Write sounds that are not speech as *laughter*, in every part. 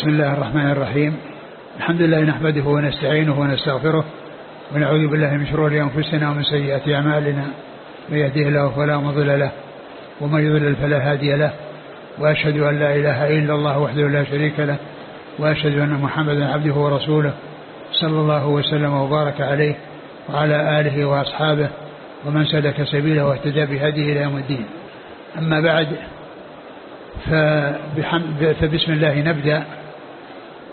بسم الله الرحمن الرحيم. الحمد لله نحمده ونستعينه ونستغفره ونعوذ بالله من شرور أنفسنا ومن سيئات أعمالنا. من يهده الله فلا مضل له ومن يضلل فلا هادي له. وأشهد أن لا إله إلا الله وحده لا شريك له. وأشهد أن محمدا عبده ورسوله صلى الله وسلم وبارك عليه وعلى آله وأصحابه ومن سلك سبيله واهتدى بهديه إلى يوم الدين. أما بعد فبسم الله نبدأ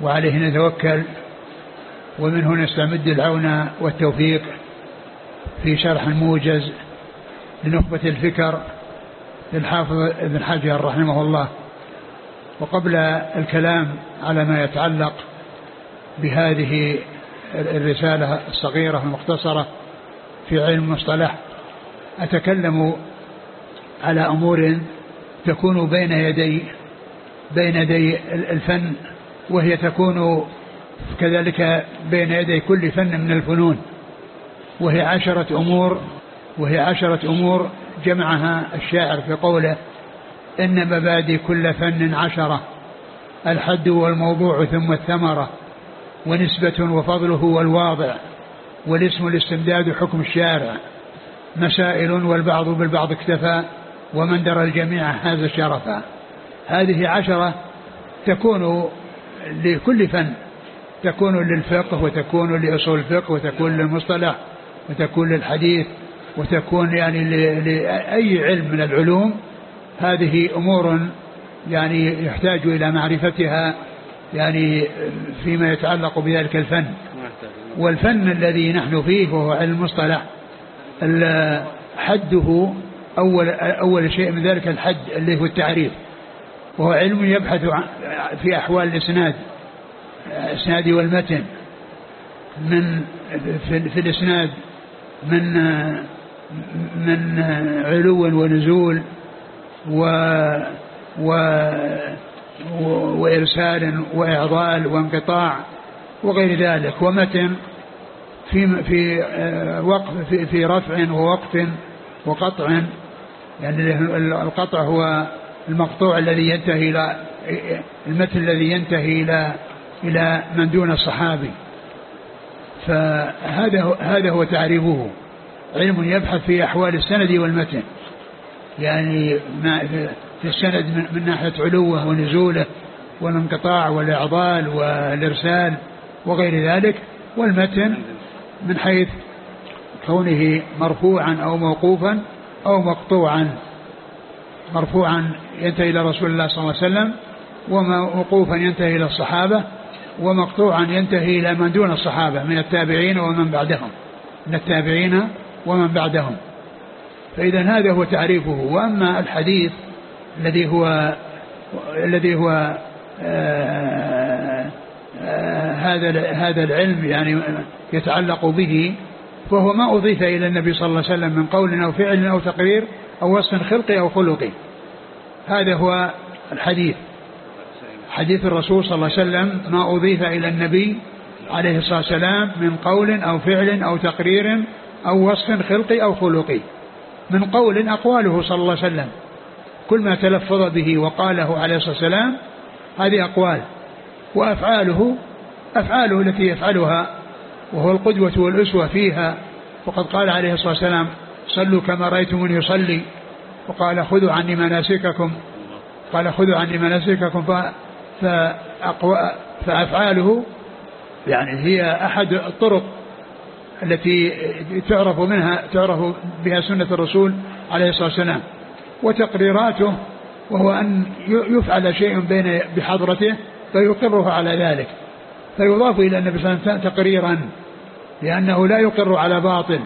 وعليه نتوكل ومنه نستمد العون والتوفيق في شرح الموجز لنخبة الفكر للحافظ ابن حجر رحمه الله. وقبل الكلام على ما يتعلق بهذه الرسالة الصغيرة المختصرة في علم المصطلح أتكلم على أمور تكون بين يدي بين يدي الفن وهي تكون كذلك بين يدي كل فن من الفنون. وهي عشرة أمور وهي عشرة أمور جمعها الشاعر في قوله إن مبادئ كل فن عشرة الحد والموضوع ثم الثمرة ونسبة وفضله والواضع والاسم الاستمداد حكم الشارع مسائل والبعض بالبعض اكتفى ومن درى الجميع هذا شرفا. هذه عشرة تكون لكل فن. تكون للفقه وتكون لأصول الفقه وتكون للمصطلح وتكون للحديث وتكون يعني لأي علم من العلوم. هذه أمور يعني يحتاج إلى معرفتها يعني فيما يتعلق بذلك الفن. والفن الذي نحن فيه وهو علم المصطلح حده أول, أول شيء من ذلك الحد اللي هو التعريف. وهو علم يبحث في أحوال الإسناد الإسناد والمتن من في, الإسناد من من علو ونزول و و وإرسال وإعضال وانقطاع وغير ذلك ومتن في في وقف في, في رفع ووقف وقطع يعني القطع هو المقطوع الذي ينتهي إلى المتن الذي ينتهي إلى إلى من دون الصحابي فهذا هذا هو تعريفه. علم يبحث في أحوال السند والمتن. يعني ما في السند من ناحية علوه ونزوله والانقطاع والإعضال والإرسال وغير ذلك. والمتن من حيث كونه مرفوعا أو موقوفا أو مقطوعا. مرفوعا ينتهي إلى رسول الله صلى الله عليه وسلم وموقوفا ينتهي إلى الصحابة ومقطوعا ينتهي إلى من دون الصحابة من التابعين ومن بعدهم من التابعين ومن بعدهم. فإذا هذا هو تعريفه. وأما الحديث الذي هو الذي هو آآ آآ هذا هذا العلم يعني يتعلق به فهو ما أضيف إلى النبي صلى الله عليه وسلم من قول أو فعل أو تقرير أو وصف خلقي أو خلقي. هذا هو الحديث. حديث الرسول صلى الله عليه وسلم ما أضيف إلى النبي عليه الصلاة والسلام من قول أو فعل أو تقرير أو وصف خلقي أو خلقي. من قول أقواله صلى الله عليه وسلم. كل ما تلفظ به وقاله عليه الصلاة والسلام هذه أقوال. وأفعاله أفعاله التي يفعلها وهو القدوة والأسوة فيها وقد قال عليه الصلاة والسلام صلوا كما رأيتموني يصلي. وقال خذوا عني مناسككم. قال خذوا عني مناسككم. فأقوى فأفعاله يعني هي أحد الطرق التي تعرف منها تعرف بها سنة الرسول عليه الصلاة والسلام. وتقريراته وهو أن يفعل شيء بين بحضرته فيقره على ذلك. فيضاف إلى النبي صلى الله عليه وسلم تقريرا لأنه لا يقر على باطل.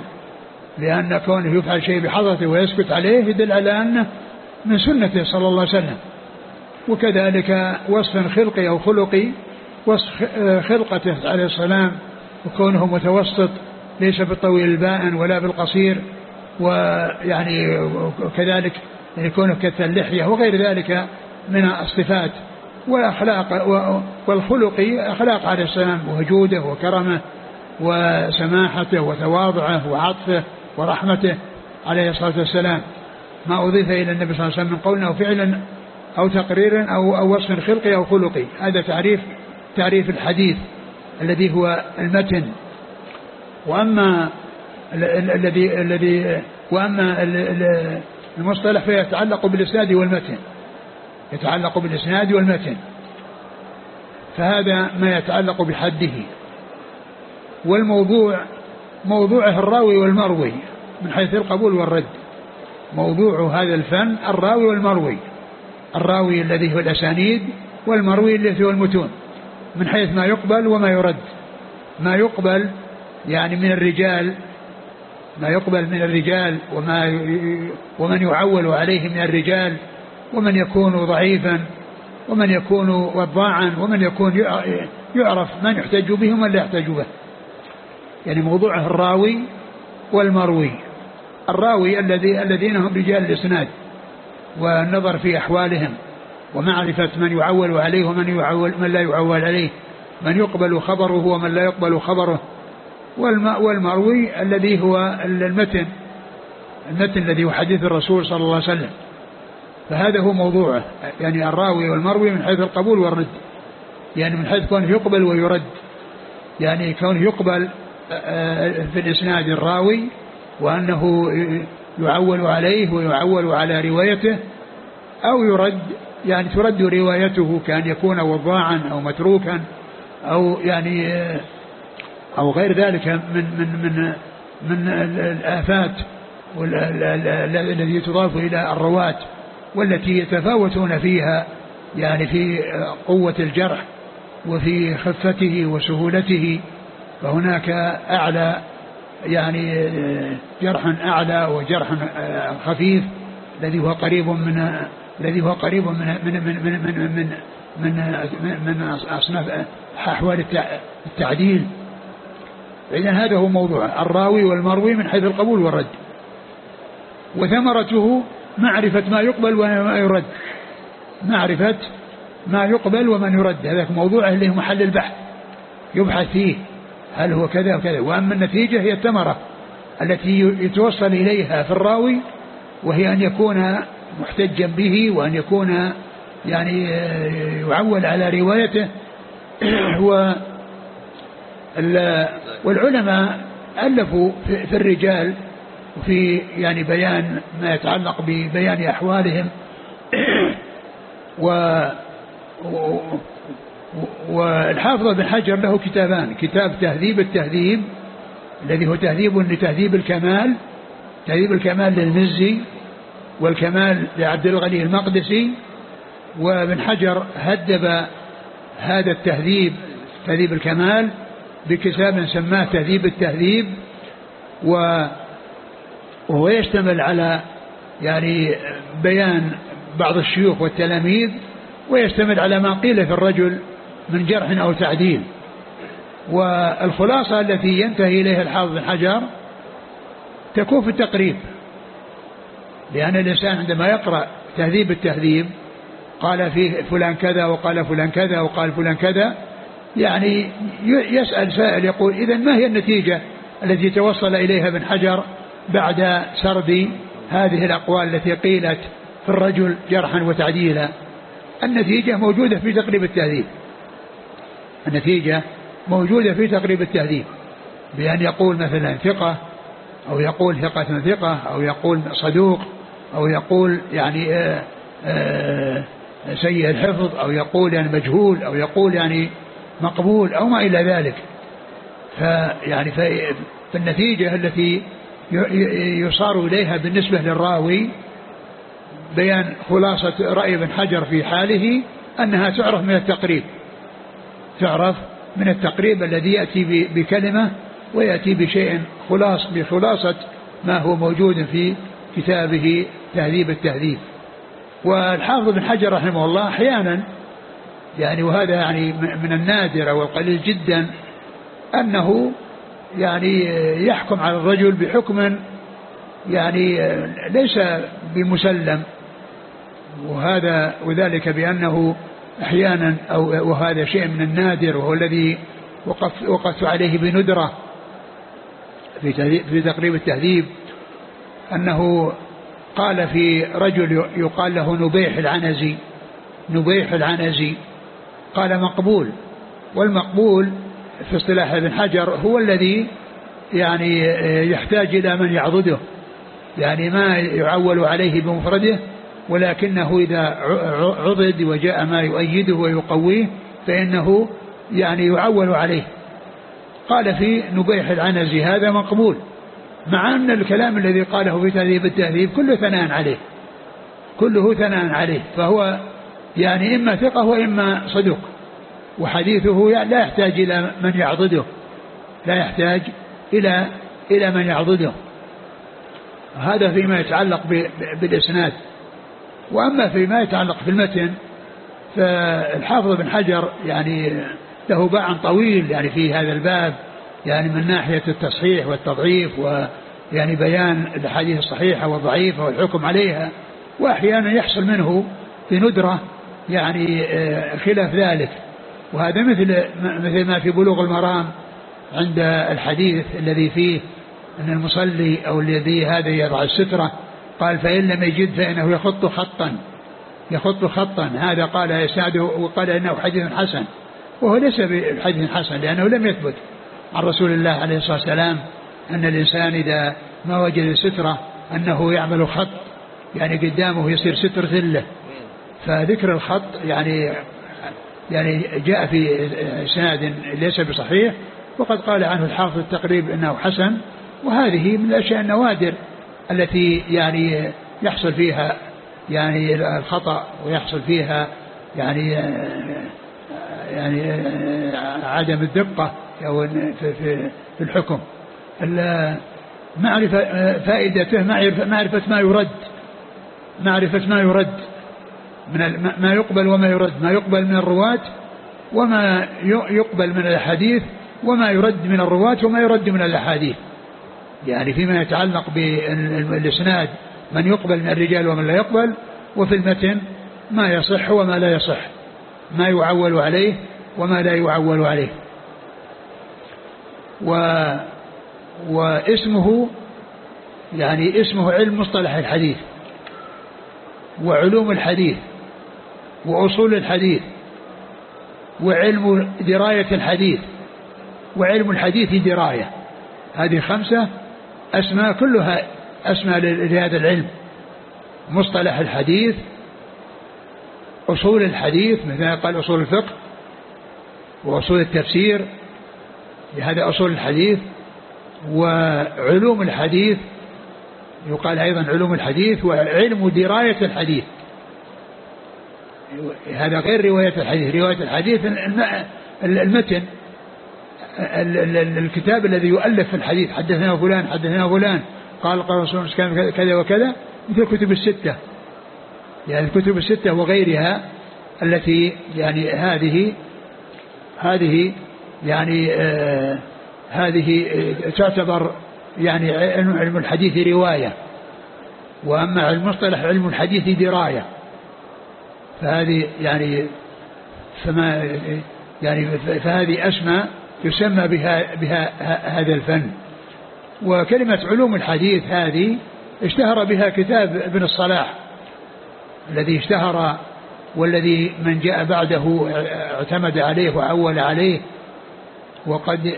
لأن كونه يفعل شيء بحضرته ويسكت عليه يدل على أنه من سنته صلى الله عليه وسلم. وكذلك وصف خلقي أو خلقي وصف خلقته عليه السلام وكونه متوسط ليس بالطويل البائن ولا بالقصير ويعني كذلك يعني كونه كث اللحية وغير ذلك من الصفات. والأخلاق والخلق أخلاق عليه السلام وجوده وكرمه وسماحته وتواضعه وعطفه. ورحمته عليه الصلاة والسلام. ما أضيف إلى النبي صلى الله عليه وسلم من قول أو فعل أو تقرير أو أو وصف خلقي أو خلقي. هذا تعريف تعريف الحديث الذي هو المتن. وأما الذي الذي وأما المصطلح فيتعلق بالإسناد والمتن. يتعلق بالإسناد والمتن. فهذا ما يتعلق بحده. والموضوع موضوعه الراوي والمروي من حيث القبول والرد. موضوع هذا الفن الراوي والمروي. الراوي الذي هو الأسانيد والمروي الذي هو المتون من حيث ما يقبل وما يرد. ما يقبل يعني من الرجال ما يقبل من الرجال وما ومن يعول عليه من الرجال ومن يكون ضعيفا ومن يكون وضاعا ومن يكون يعرف من يحتج به ومن لا يحتج به. يعني موضوعه الراوي والمروي. الراوي الذي الذين هم رجال الإسناد والنظر في أحوالهم ومعرفة من يعول عليه ومن يعول من لا يعول عليه. من يقبل خبره ومن لا يقبل خبره. والمروي الذي هو المتن. المتن الذي هو حديث الرسول صلى الله عليه وسلم. فهذا هو موضوعه. يعني الراوي والمروي من حيث القبول والرد. يعني من حيث كونه يقبل ويرد. يعني كونه يقبل في الإسناد الراوي وأنه يعول عليه ويعول على روايته أو يرد يعني ترد روايته كأن يكون وضاعا أو متروكا أو يعني أو غير ذلك من من من من الآفات التي تضاف إلى الرواة والتي يتفاوتون فيها يعني في قوة الجرح وفي خفته وسهولته فهناك أعلى يعني جرح أعلى وجرح خفيف الذي هو قريب من الذي هو قريب من من من من من من, من, من أصناف أحوال التعديل. إذا هذا هو موضوع الراوي والمروي من حيث القبول والرد. وثمرته معرفة ما يقبل وما يرد. معرفة ما يقبل ومن يرد. هذا موضوع اللي هو محل البحث. يبحث فيه. هل هو كذا وكذا وأما النتيجة هي الثمرة التي يتوصل إليها في الراوي وهي أن يكون محتجا به وأن يكون يعني يعول على روايته. *clears throat* و والعلماء ألفوا في الرجال وفي يعني بيان ما يتعلق ببيان أحوالهم. *clears throat* و والحافظ بن حجر له كتابان كتاب تهذيب التهذيب الذي هو تهذيب لتهذيب الكمال تهذيب الكمال للمزي والكمال لعبد الغني المقدسي وابن حجر هدب هذا التهذيب تهذيب الكمال بكتاب سماه تهذيب التهذيب وهو يشتمل على يعني بيان بعض الشيوخ والتلاميذ ويشتمل على ما قيل في الرجل من جرح أو تعديل والخلاصة التي ينتهي إليها الحافظ بن حجر تكون في التقريب. لأن الإنسان عندما يقرأ تهذيب التهذيب قال فيه فلان كذا وقال فلان كذا وقال فلان كذا يعني يسأل سائل يقول إذا ما هي النتيجة التي توصل إليها ابن حجر بعد سرد هذه الأقوال التي قيلت في الرجل جرحا وتعديلا؟ النتيجة موجودة في تقريب التهذيب. النتيجة موجودة في تقريب التهذيب بأن يقول مثلا ثقة أو يقول ثقة ثقة أو يقول صدوق أو يقول يعني آآ آآ سيء الحفظ أو يقول يعني مجهول أو يقول يعني مقبول أو ما إلى ذلك. فيعني فالنتيجة التي يصار إليها بالنسبة للراوي بيان خلاصة رأي ابن حجر في حاله أنها تعرف من التقريب. تعرف من التقريب الذي يأتي بكلمة ويأتي بشيء خلاص بخلاصة ما هو موجود في كتابه تهذيب التهذيب. والحافظ بن حجر رحمه الله أحيانا يعني وهذا يعني من النادر والقليل جدا أنه يعني يحكم على الرجل بحكم يعني ليس بمسلم. وهذا وذلك بأنه أحيانا أو وهذا شيء من النادر وهو الذي وقفت, وقفت عليه بندرة في في تقريب التهذيب أنه قال في رجل يقال له نبيح العنزي نبيح العنزي قال مقبول والمقبول في اصطلاح ابن حجر هو الذي يعني يحتاج إلى من يعضده يعني ما يعول عليه بمفرده ولكنه إذا عضد وجاء ما يؤيده ويقويه فإنه يعني يعول عليه. قال في نبيح العنزي هذا مقبول مع أن الكلام الذي قاله في تهذيب التهذيب كله ثناء عليه كله ثناء عليه فهو يعني إما ثقة وإما صدوق وحديثه لا يحتاج إلى من يعضده لا يحتاج إلى إلى من يعضده. هذا فيما يتعلق بالإسناد. وأما فيما يتعلق في المتن فالحافظ بن حجر يعني له باع طويل يعني في هذا الباب يعني من ناحية التصحيح والتضعيف ويعني بيان الأحاديث الصحيحة والضعيفة والحكم عليها وأحيانا يحصل منه بندرة يعني آه، خلاف ذلك. وهذا مثل مثل ما في بلوغ المرام عند الحديث الذي فيه أن المصلي أو الذي هذا يضع السترة قال فإن لم يجد فإنه يخط خطا يخط خطا. هذا قال يساعد وقال إنه حديث حسن وهو ليس بحديث حسن لأنه لم يثبت عن رسول الله عليه الصلاة والسلام أن الإنسان إذا ما وجد السترة أنه يعمل خط يعني قدامه يصير ستر ذلة. فذكر الخط يعني يعني جاء في إسناد ليس بصحيح وقد قال عنه الحافظ التقريب إنه حسن وهذه من الأشياء النوادر التي يعني يحصل فيها يعني الخطأ ويحصل فيها يعني يعني عدم الدقة أو في الحكم. معرفة فائدته معرفة ما يرد معرفة ما يرد من ما يقبل وما يرد ما يقبل من الرواة وما يقبل من الأحاديث وما يرد من الرواة وما يرد من الأحاديث. يعني فيما يتعلق بالإسناد من يقبل من الرجال ومن لا يقبل وفي المتن ما يصح وما لا يصح ما يعول عليه وما لا يعول عليه. و واسمه يعني اسمه علم مصطلح الحديث وعلوم الحديث وأصول الحديث وعلم دراية الحديث وعلم الحديث دراية. هذه خمسة أسماء كلها أسماء لهذا العلم. مصطلح الحديث أصول الحديث مثل قال أصول الفقه وأصول التفسير لهذا أصول الحديث. وعلوم الحديث يقال أيضا علوم الحديث وعلم دراية الحديث. هذا غير رواية الحديث. رواية الحديث المتن. الكتاب الذي يؤلف في الحديث حدثنا فلان حدثنا فلان قال قال رسول الله كذا وكذا مثل الكتب الستة. يعني الكتب الستة وغيرها التي يعني هذه هذه يعني آه هذه تعتبر يعني علم الحديث رواية. وأما المصطلح علم الحديث دراية. فهذه يعني فما يعني فهذه أسماء يسمى بها بها هذا الفن. وكلمة علوم الحديث هذه اشتهر بها كتاب ابن الصلاح الذي اشتهر والذي من جاء بعده اعتمد عليه وعول عليه وقد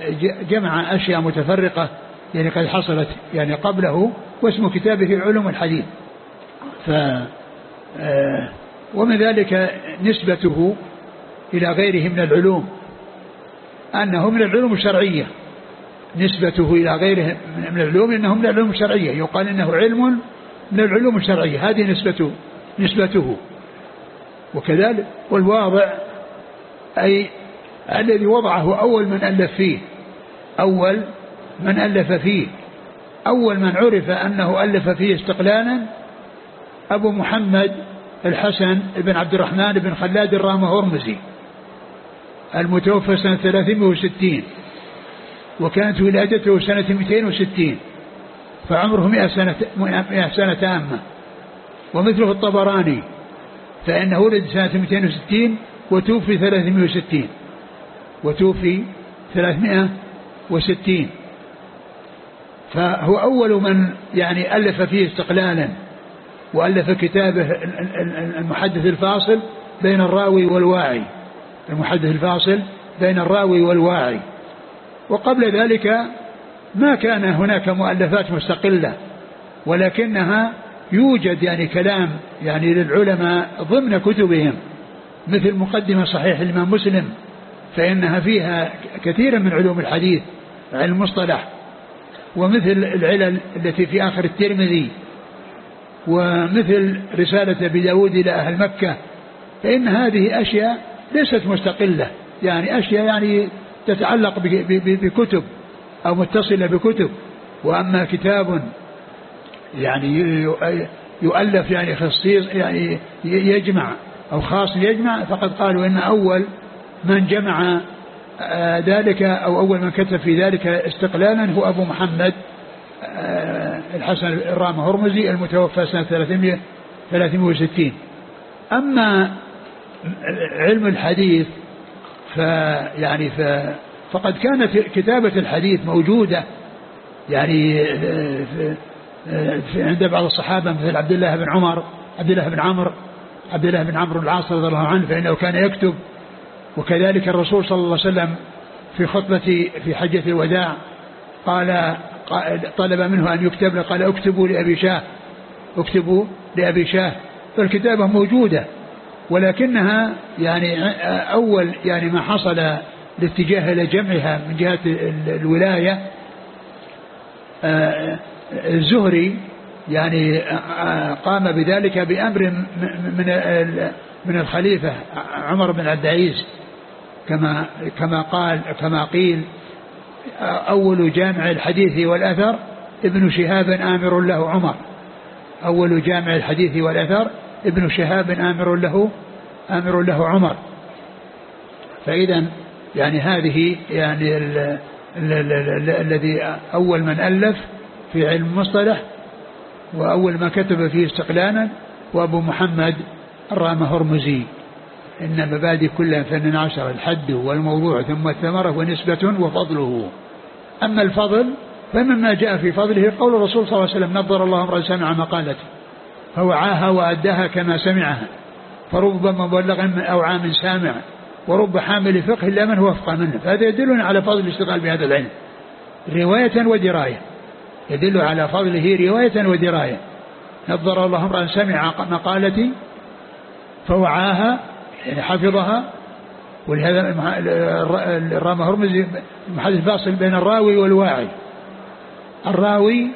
جمع أشياء متفرقة يعني قد حصلت يعني قبله واسم كتابه علوم الحديث. ف آه ومن ذلك نسبته إلى غيره من العلوم. أنه من العلوم الشرعية. نسبته إلى غيره من العلوم أنه من العلوم الشرعية. يقال إنه علم من العلوم الشرعية. هذه نسبته نسبته. وكذلك والواضع أي الذي وضعه أول من ألف فيه. أول من ألف فيه. أول من عرف أنه ألف فيه استقلالا أبو محمد الحسن بن عبد الرحمن بن خلاد الرامة هرمزي. المتوفى سنة 360 وكانت ولادته سنة 260 فعمره 100 سنة 100 سنة تامة ومثله الطبراني فإنه ولد سنة 260 وتوفي 360 وتوفي 360 فهو أول من يعني ألف فيه استقلالا وألف كتابه المحدث الفاصل بين الراوي والواعي المحدث الفاصل بين الراوي والواعي. وقبل ذلك ما كان هناك مؤلفات مستقلة ولكنها يوجد يعني كلام يعني للعلماء ضمن كتبهم مثل مقدمة صحيح الإمام مسلم فإنها فيها كثيرا من علوم الحديث علم المصطلح ومثل العلل التي في آخر الترمذي ومثل رسالة أبي داود إلى أهل مكة فإن هذه أشياء ليست مستقلة. يعني أشياء يعني تتعلق بكتب أو متصلة بكتب. وأما كتاب يعني يؤلف يعني خصيص يعني يجمع أو خاص يجمع فقد قالوا إن أول من جمع آه، ذلك أو أول من كتب في ذلك استقلالا هو أبو محمد آه، الحسن الرام هرمزي المتوفى سنة 300 360 أما علم الحديث فيعني ف فقد كانت كتابة الحديث موجودة يعني آه، عند بعض الصحابة مثل عبد الله بن عمر عبد الله بن عمرو عبد الله بن عمرو العاص رضي الله عنه فإنه كان يكتب وكذلك الرسول صلى الله عليه وسلم في خطبة في حجة الوداع قال طلب منه أن يكتب قال أكتبوا لأبي شاه أكتبوا لأبي شاه. فالكتابة موجودة ولكنها يعني أول يعني ما حصل الاتجاه إلى جمعها من جهة الولاية آه، الزهري يعني آه، قام بذلك بأمر من من الخليفة عمر بن عبد العزيز كما كما قال كما قيل أول جامع الحديث والأثر ابن شهاب آمر له عمر أول جامع الحديث والأثر ابن شهاب آمر له آمر له عمر. فإذا يعني هذه يعني الذي أول من ألف في علم المصطلح وأول ما كتب فيه استقلالا وأبو محمد الرام هرمزي. إن مبادئ كلها ثمان عشر الحد والموضوع ثم الثمرة ونسبة وفضله. أما الفضل فمما جاء في فضله قول الرسول صلى الله عليه وسلم نظر الله امرأ سمع مقالته. فوعاها وأداها كما سمعها فرب مبلغ أو عام سامع ورب حامل فقه إلا من هو أفقى منه. فهذا يدلنا على فضل الاشتغال بهذا العلم. رواية ودراية. يدل على فضله رواية ودراية. نظر الله امرأ سمع مقالتي فوعاها يعني حفظها. ولهذا الرام هرمزي المحدث فاصل بين الراوي والواعي. الراوي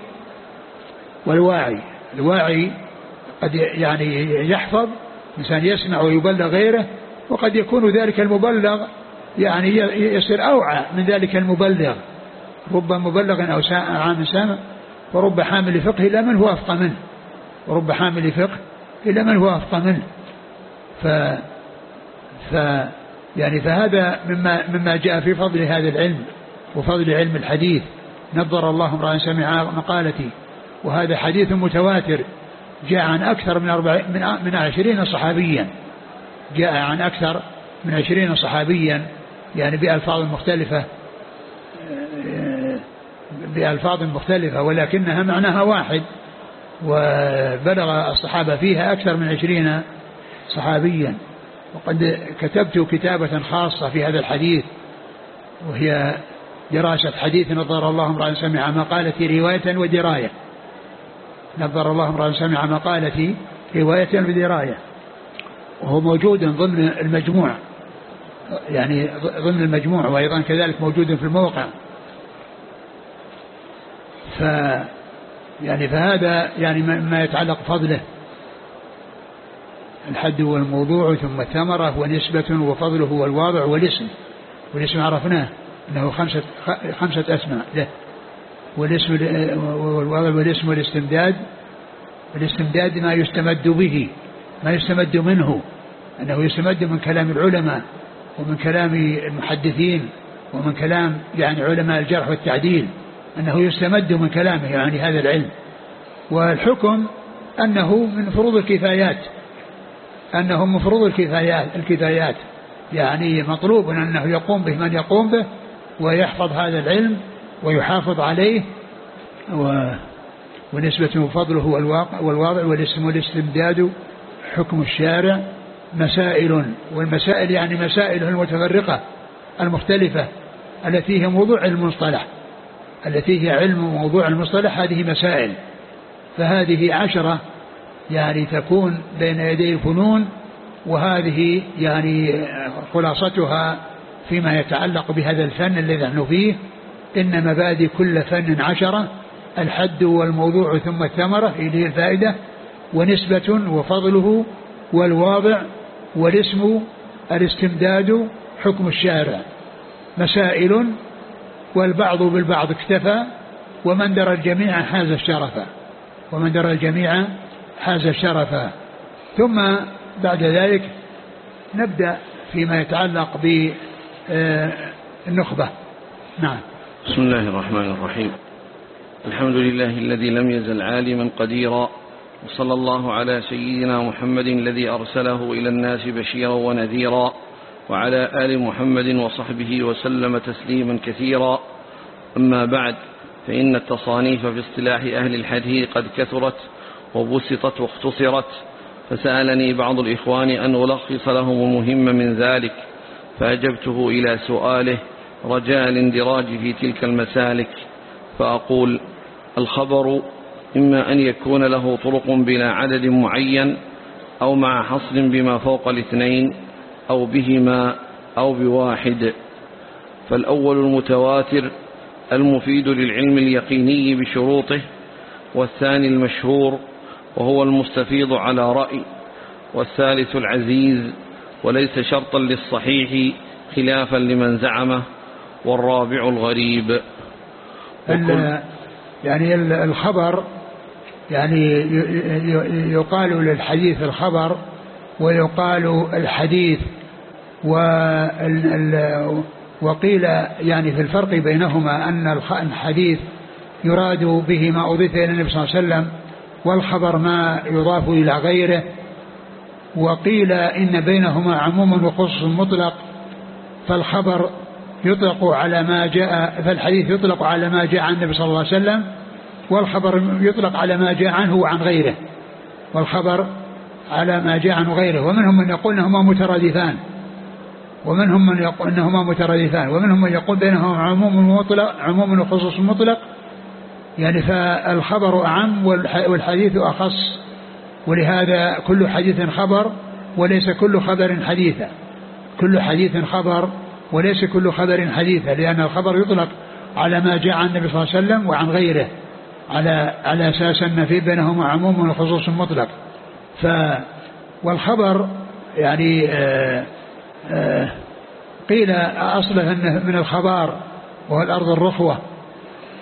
والواعي. الواعي قد يعني يحفظ إنسان يسمع ويبلغ غيره وقد يكون ذلك المبلغ يعني يصير أوعى من ذلك المبلغ. رب مبلغ أو عام سامع ورب حامل فقه إلى من هو أفقى منه. ورب حامل فقه إلى من هو أفقى منه. ف, ف يعني فهذا مما مما جاء في فضل هذا العلم وفضل علم الحديث. نظر الله امرأ سمع مقالتي وهذا حديث متواتر. جاء عن أكثر من أربع من من عشرين صحابيا. جاء عن أكثر من عشرين صحابيا يعني بألفاظ مختلفة بألفاظ مختلفة ولكنها معناها واحد. وبلغ الصحابة فيها أكثر من عشرين صحابيا. وقد كتبت كتابة خاصة في هذا الحديث وهي دراسة حديث نظر الله امرأ سمع مقالتي رواية ودراية. نظر الله امرأ سمع مقالتي رواية ودراية وهو موجود ضمن المجموع. يعني ضمن المجموع وأيضا كذلك موجود في الموقع. ف يعني فهذا يعني ما يتعلق فضله الحد هو الموضوع ثم الثمرة ونسبة وفضله هو الواضع والاسم. والاسم عرفناه أنه خمسة, خمسة أسماء له. والاسم والاسم والاستمداد الاستمداد ما يستمد به ما يستمد منه أنه يستمد من كلام العلماء ومن كلام المحدثين ومن كلام يعني علماء الجرح والتعديل أنه يستمد من كلامه يعني هذا العلم. والحكم أنه من فروض الكفايات أنه من فروض الكفايات الكفايات. يعني مطلوب أنه يقوم به من يقوم به ويحفظ هذا العلم ويحافظ عليه و ونسبة فضله والواقع والواضع والاسم والاستمداد حكم الشارع مسائل والمسائل يعني مسائل المتفرقة المختلفة التي هي موضوع المصطلح. التي هي علم موضوع المصطلح هذه مسائل. فهذه عشرة يعني تكون بين يدي الفنون وهذه يعني خلاصتها فيما يتعلق بهذا الفن الذي نحن فيه. إن مبادئ كل فن عشرة الحد والموضوع ثم الثمرة إليه الفائدة ونسبة وفضله والواضع والاسم الاستمداد حكم الشارع. مسائل والبعض بالبعض اكتفى ومن درى الجميع حاز الشرف ومن درى الجميع حاز الشرف ثم بعد ذلك نبدأ فيما يتعلق بالنخبة. نعم. بسم الله الرحمن الرحيم. الحمد لله الذي لم يزل عالما قديرا وصلى الله على سيدنا محمد الذي أرسله إلى الناس بشيرا ونذيرا وعلى آل محمد وصحبه وسلم تسليما كثيرا. أما بعد فإن التصانيف في اصطلاح أهل الحديث قد كثرت وبسطت واختصرت. فسألني بعض الإخوان أن ألخص لهم المهم من ذلك فأجبته إلى سؤاله رجاء الاندراج في تلك المسالك فأقول الخبر إما أن يكون له طرق بلا عدد معين أو مع حصر بما فوق الاثنين أو بهما أو بواحد. فالأول المتواتر المفيد للعلم اليقيني بشروطه والثاني المشهور وهو المستفيض على رأي والثالث العزيز وليس شرطا للصحيح خلافا لمن زعمه. والرابع الغريب. يعني الخبر يعني يقال للحديث الخبر ويقال الحديث وقيل يعني في الفرق بينهما أن الحديث يراد به ما أضيف إلى النبي صلى الله عليه وسلم والخبر ما يضاف إلى غيره. وقيل إن بينهما عموم وخصوص مطلق فالخبر يطلق على ما جاء فالحديث يطلق على ما جاء عن النبي صلى الله عليه وسلم والخبر يطلق على ما جاء عنه وعن غيره. والخبر على ما جاء عنه غيره ومنهم من يقول إنهما مترادفان. ومنهم من يقول إنهما مترادفان. ومنهم من يقول بينهما عموم مطلق عموم وخصوص مطلق. يعني فالخبر أعم والحديث أخص. ولهذا كل حديث خبر وليس كل خبر حديثا. كل حديث خبر وليس كل خبر حديثا لأن الخبر يطلق على ما جاء عن النبي صلى الله عليه وسلم وعن غيره على على أساس أن في بينهما عموم وخصوص مطلق. ف والخبر يعني آآ آآ قيل أصله أنه من الخبار وهو الأرض الرخوة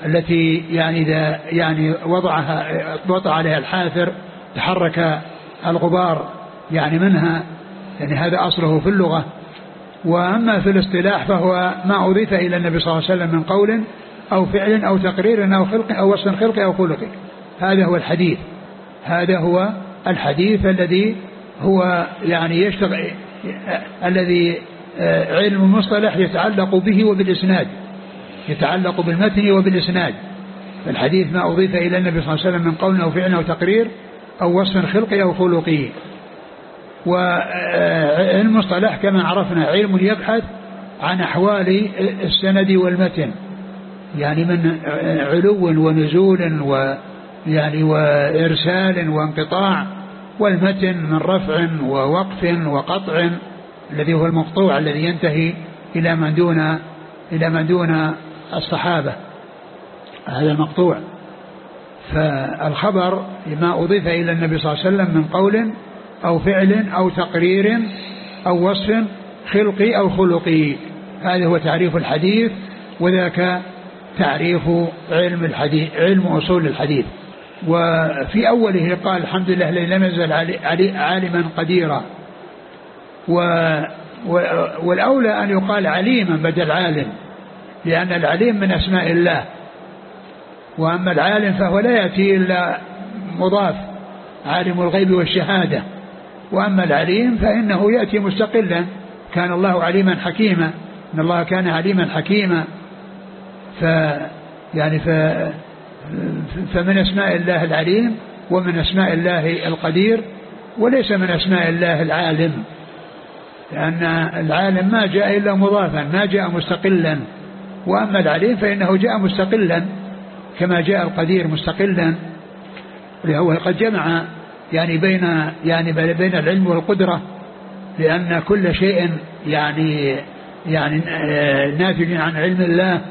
التي يعني إذا يعني وضعها وضع عليها الحافر تحرك الغبار يعني منها يعني هذا أصله في اللغة. وأما في الاصطلاح فهو ما أضيف إلى النبي صلى الله عليه وسلم من قول أو فعل أو تقرير أو خلق أو وصف خلق أو خلق. هذا هو الحديث. هذا هو الحديث الذي هو يعني يشتغل الذي آه، علم المصطلح يتعلق به وبالإسناد. يتعلق بالمتن وبالإسناد. الحديث ما أضيف إلى النبي صلى الله عليه وسلم من قول أو فعل أو تقرير أو وصف خلقي أو خلقي وعلم المصطلح كما عرفنا علم يبحث عن أحوال السند والمتن. يعني من علو ونزول ويعني وإرسال وانقطاع والمتن من رفع ووقف وقطع الذي هو المقطوع الذي ينتهي إلى من دون إلى من دون الصحابة. هذا المقطوع. فالخبر ما أضيف إلى النبي صلى الله عليه وسلم من قول أو فعل أو تقرير أو وصف خلقي أو خلقي. هذا هو تعريف الحديث وذاك تعريف علم الحديث علم أصول الحديث. وفي أوله قال الحمد لله الذي لم يزل عالما قديرا. والأولى أن يقال عليما بدل عالم لأن العليم من أسماء الله. وأما العالم فهو لا يأتي إلا مضاف عالم الغيب والشهادة. وأما العليم فإنه يأتي مستقلا. كان الله عليما حكيما. إن الله كان عليما حكيما. ف يعني ف فمن أسماء الله العليم ومن أسماء الله القدير وليس من أسماء الله العالم. لأن العالم ما جاء إلا مضافا ما جاء مستقلا. وأما العليم فإنه جاء مستقلا كما جاء القدير مستقلا. وهو قد جمع يعني بين يعني بين العلم والقدرة لأن كل شيء يعني يعني ناتج عن علم الله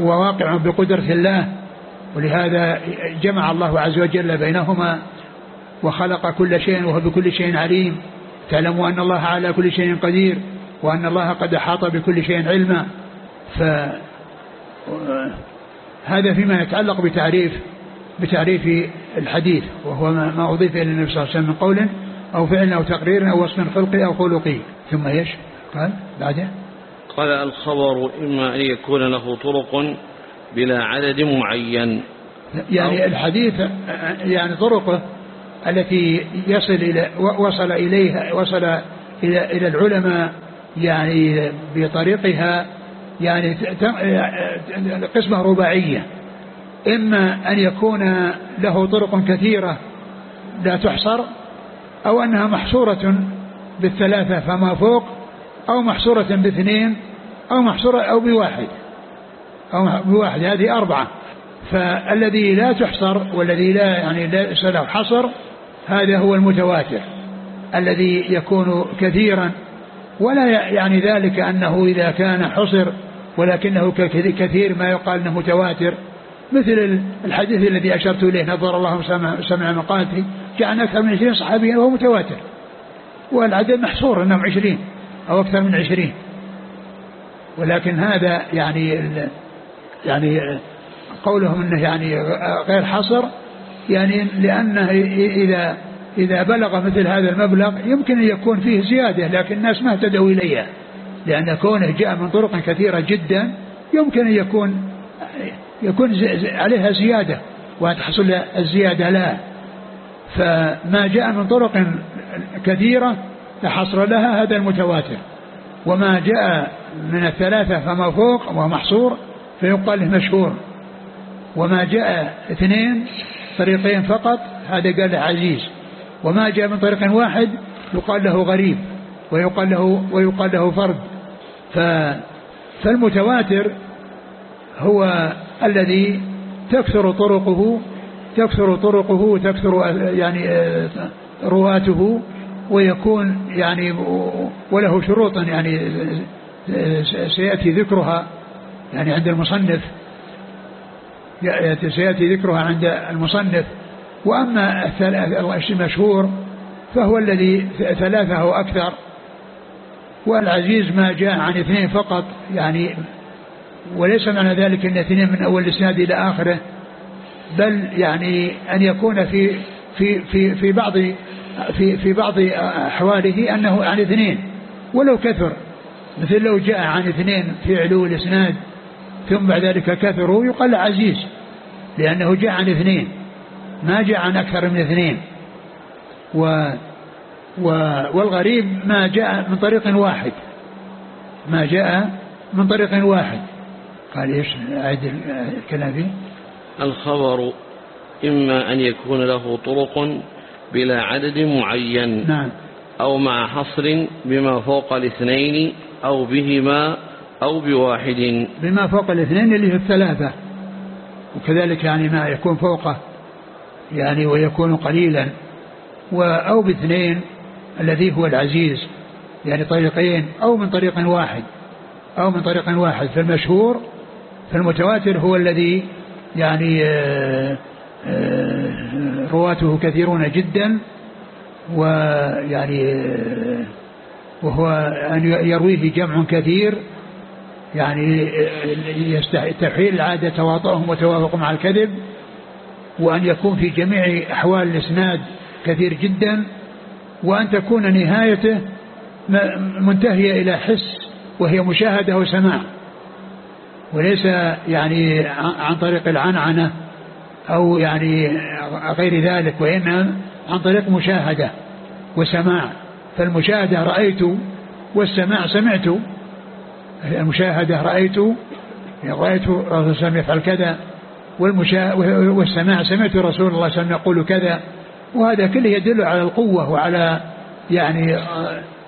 وواقع بقدرة الله. ولهذا جمع الله عز وجل بينهما وخلق كل شيء وهو بكل شيء عليم. تعلموا أن الله على كل شيء قدير وأن الله قد أحاط بكل شيء علما. ف هذا فيما يتعلق بتعريف بتعريف الحديث وهو ما أضيف إلى النبي صلى الله عليه وسلم من قول أو فعل أو تقرير أو وصف خلقي أو خلقي ثم إيش؟ قال بعده. قال الخبر إما أن يكون له طرق بلا عدد معين. يعني الحديث يعني طرقه التي يصل إلى وصل إليها وصل إلى إلى العلماء يعني بطريقها يعني قسمة رباعية. إما أن يكون له طرق كثيرة لا تحصر أو أنها محصورة بالثلاثة فما فوق أو محصورة باثنين أو محصورة أو بواحد أو بواحد هذه أربعة. فالذي لا تحصر والذي لا يعني ليس له حصر هذا هو المتواتر الذي يكون كثيرا. ولا يعني ذلك أنه إذا كان حصر ولكنه كثير ما يقال أنه متواتر. مثل الحديث الذي أشرت إليه نظر الله سمع, مقالته جاء عن أكثر من عشرين صحابيا وهو متواتر. والعدد محصور أنهم عشرين أو أكثر من عشرين. ولكن هذا يعني يعني قولهم إنه يعني غير حصر يعني لأنه اذا إذا بلغ مثل هذا المبلغ يمكن أن يكون فيه زيادة لكن الناس ما اهتدوا إليها. لأن كونه جاء من طرق كثيرة جدا يمكن أن يكون يكون عليها زيادة وان تحصل الزيادة لا. فما جاء من طرق كثيرة لحصر لها هذا المتواتر. وما جاء من الثلاثة فما فوق وهو محصور فيقال له مشهور. وما جاء اثنين طريقين فقط هذا قال له عزيز. وما جاء من طريق واحد يقال له غريب ويقال له ويقال له فرد. ف فالمتواتر هو الذي تكثر طرقه تكثر طرقه تكثر يعني آه، رواته ويكون يعني وله شروط يعني سيأتي ذكرها يعني عند المصنف. سيأتي ذكرها عند المصنف. وأما المشهور فهو الذي ثلاثة أو أكثر. والعزيز ما جاء عن اثنين فقط يعني وليس معنى ذلك أن اثنين من أول الإسناد إلى آخره بل يعني أن يكون في في في في بعض في في بعض أحواله أنه عن اثنين ولو كثر. مثل لو جاء عن اثنين في علو الإسناد ثم بعد ذلك كثروا يقال عزيز لأنه جاء عن اثنين ما جاء عن أكثر من اثنين. و و والغريب ما جاء من طريق واحد ما جاء من طريق واحد. قال إيش؟ أعد الكلام فيه الخبر إما أن يكون له طرق بلا عدد معين نعم. أو مع حصر بما فوق الاثنين أو بهما أو بواحد. بما فوق الاثنين اللي هي الثلاثة. وكذلك يعني ما يكون فوقه يعني ويكون قليلا. أو باثنين الذي هو العزيز. يعني طريقين أو من طريق واحد. أو من طريق واحد فالمشهور فالمتواتر هو الذي يعني آه، آه، رواته كثيرون جدا ويعني آه، وهو أن يرويه جمع كثير يعني تحويل العادة تواطؤهم وتوافقهم على الكذب وأن يكون في جميع أحوال الإسناد كثير جدا وأن تكون نهايته منتهية إلى حس وهي مشاهدة وسماع. وليس يعني عن طريق العنعنة أو يعني غير ذلك وإنما عن طريق مشاهدة وسماع. فالمشاهدة رأيت والسماع سمعت. المشاهدة رأيت رأيت رسول الله يفعل كذا. والسماع سمعت رسول الله صلى الله عليه يقول كذا. وهذا كله يدل على القوة وعلى يعني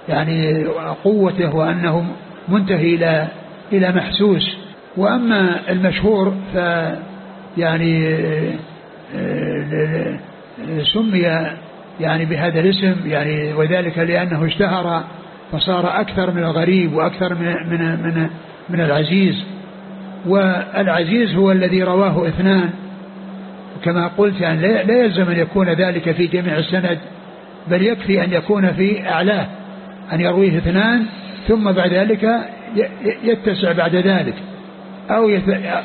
يعني قوته وأنه منتهي إلى إلى محسوس. وأما المشهور ف يعني سمي يعني بهذا الاسم يعني وذلك لأنه اشتهر فصار أكثر من الغريب وأكثر من من من, من العزيز. والعزيز هو الذي رواه اثنان. كما قلت يعني لا يلزم أن يكون ذلك في جميع السند بل يكفي أن يكون في أعلاه أن يرويه اثنان ثم بعد ذلك يتسع بعد ذلك. أو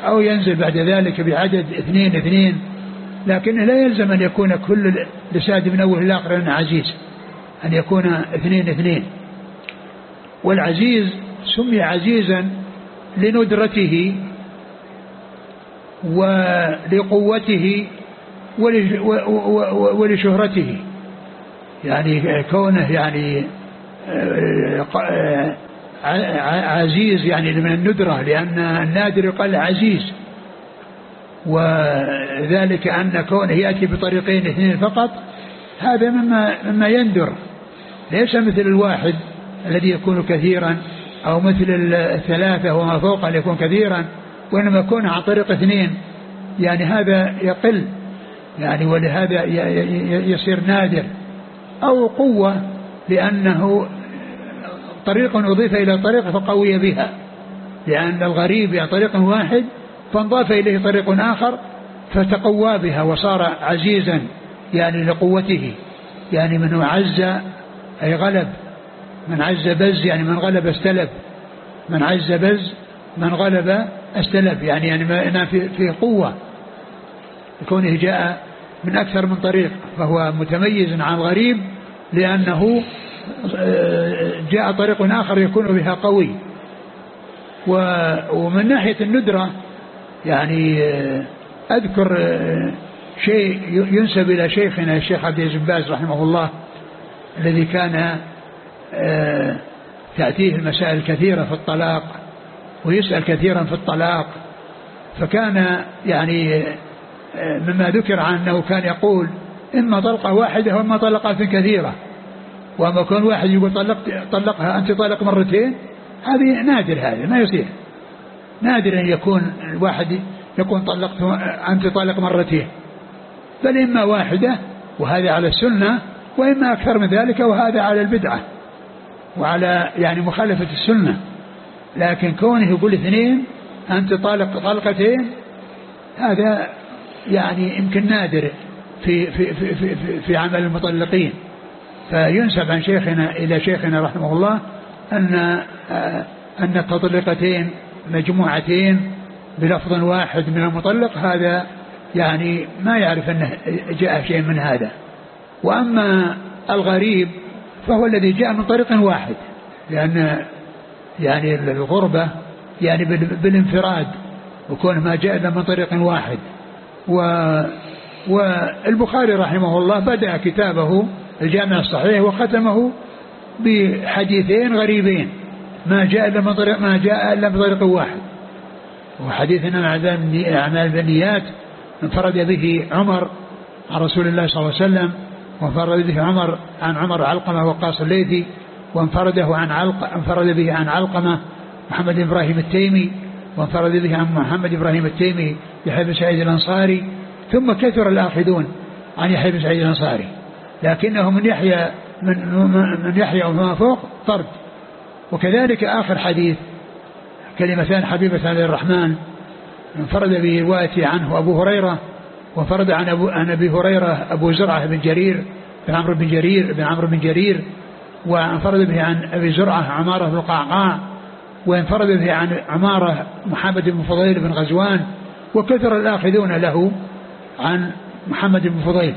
أو ينزل بعد ذلك بعدد اثنين اثنين لكن لا يلزم أن يكون كل لساد من أول إلى آخر عزيز أن يكون اثنين اثنين. والعزيز سمي عزيزا لندرته ولقوته ولشهرته. يعني كونه يعني عزيز يعني من الندرة لأن النادر يقال عزيز. وذلك أن كونه يأتي بطريقين اثنين فقط هذا مما مما يندر. ليس مثل الواحد الذي يكون كثيرا أو مثل الثلاثة وما فوق يكون كثيرا وإنما يكون عن طريق اثنين. يعني هذا يقل يعني ولهذا يصير نادر. أو قوة لأنه طريق أضيف إلى طريق فقوي بها. لأن الغريب طريق واحد فانضاف إليه طريق آخر فتقوى بها وصار عزيزا يعني لقوته يعني من عز أي غلب من عز بز يعني من غلب استلب من عز بز من غلب استلب يعني يعني في في قوة. كونه جاء من أكثر من طريق فهو متميز عن الغريب لأنه جاء طريق آخر يكون بها قوي. ومن ناحية الندرة يعني آه، أذكر آه، شيء ينسب إلى شيخنا الشيخ عبد العزيز رحمه الله الذي كان تأتيه المسائل الكثيرة في الطلاق ويسأل كثيرا في الطلاق. فكان يعني مما ذكر عنه كان يقول إما طلقة واحدة وإما طلقات كثيرة. وأما كون واحد يقول طلقت طلقها أنت طلق مرتين هذه نادر هذا ما يصير. نادر أن يكون الواحد يكون طلقت أنت طالق مرتين. بل إما واحدة وهذا على السنة وإما أكثر من ذلك وهذا على البدعة وعلى يعني مخالفة السنة. لكن كونه يقول اثنين أنت طالق طلقتين هذا يعني يمكن نادر في في في في, في عمل المطلقين. فينسب عن شيخنا إلى شيخنا رحمه الله أن آه، أن التطلقتين مجموعتين بلفظ واحد من المطلق هذا يعني ما يعرف أنه جاء شيء من هذا. وأما الغريب فهو الذي جاء من طريق واحد لأن يعني الغربة يعني بالانفراد وكون ما جاء إلا من طريق واحد. و والبخاري رحمه الله بدأ كتابه الجامع الصحيح وختمه بحديثين غريبين. ما جاء إلا من طريق ما جاء إلا بطريق واحد. وحديثنا مع أعمال البنيات انفرد به عمر عن رسول الله صلى الله عليه وسلم وانفرد به عمر عن عمر علقمة وقاص الليثي وانفرده عن علق انفرد به عن علقمة محمد إبراهيم التيمي وانفرد به عن محمد إبراهيم التيمي يحيى بن سعيد الأنصاري ثم كثر الآخذون عن يحيى بن سعيد الأنصاري. لكنه من يحيى من, من يحيى وما فوق طرد. وكذلك آخر حديث كلمتان حبيبتان للرحمن انفرد بروايته عنه أبو هريرة وانفرد عن أبو عن أبي هريرة أبو زرعة بن جرير بن عمرو بن جرير بن عمرو بن جرير وانفرد به عن أبي زرعة عمارة بن القعقاع وانفرد به عن عمارة محمد بن فضيل بن غزوان وكثر الآخذون له عن محمد بن فضيل.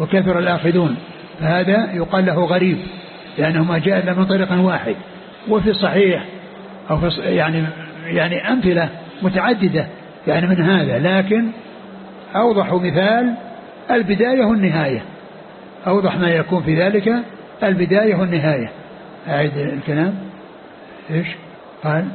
وكثر الآخذون فهذا يقال له غريب لأنه ما جاء إلا من طريق واحد وفي الصحيح أو في يعني يعني أمثلة متعددة يعني من هذا لكن أوضح مثال البداية والنهاية أوضح ما يكون في ذلك البداية والنهاية. أعيد الكلام. إيش؟ قال.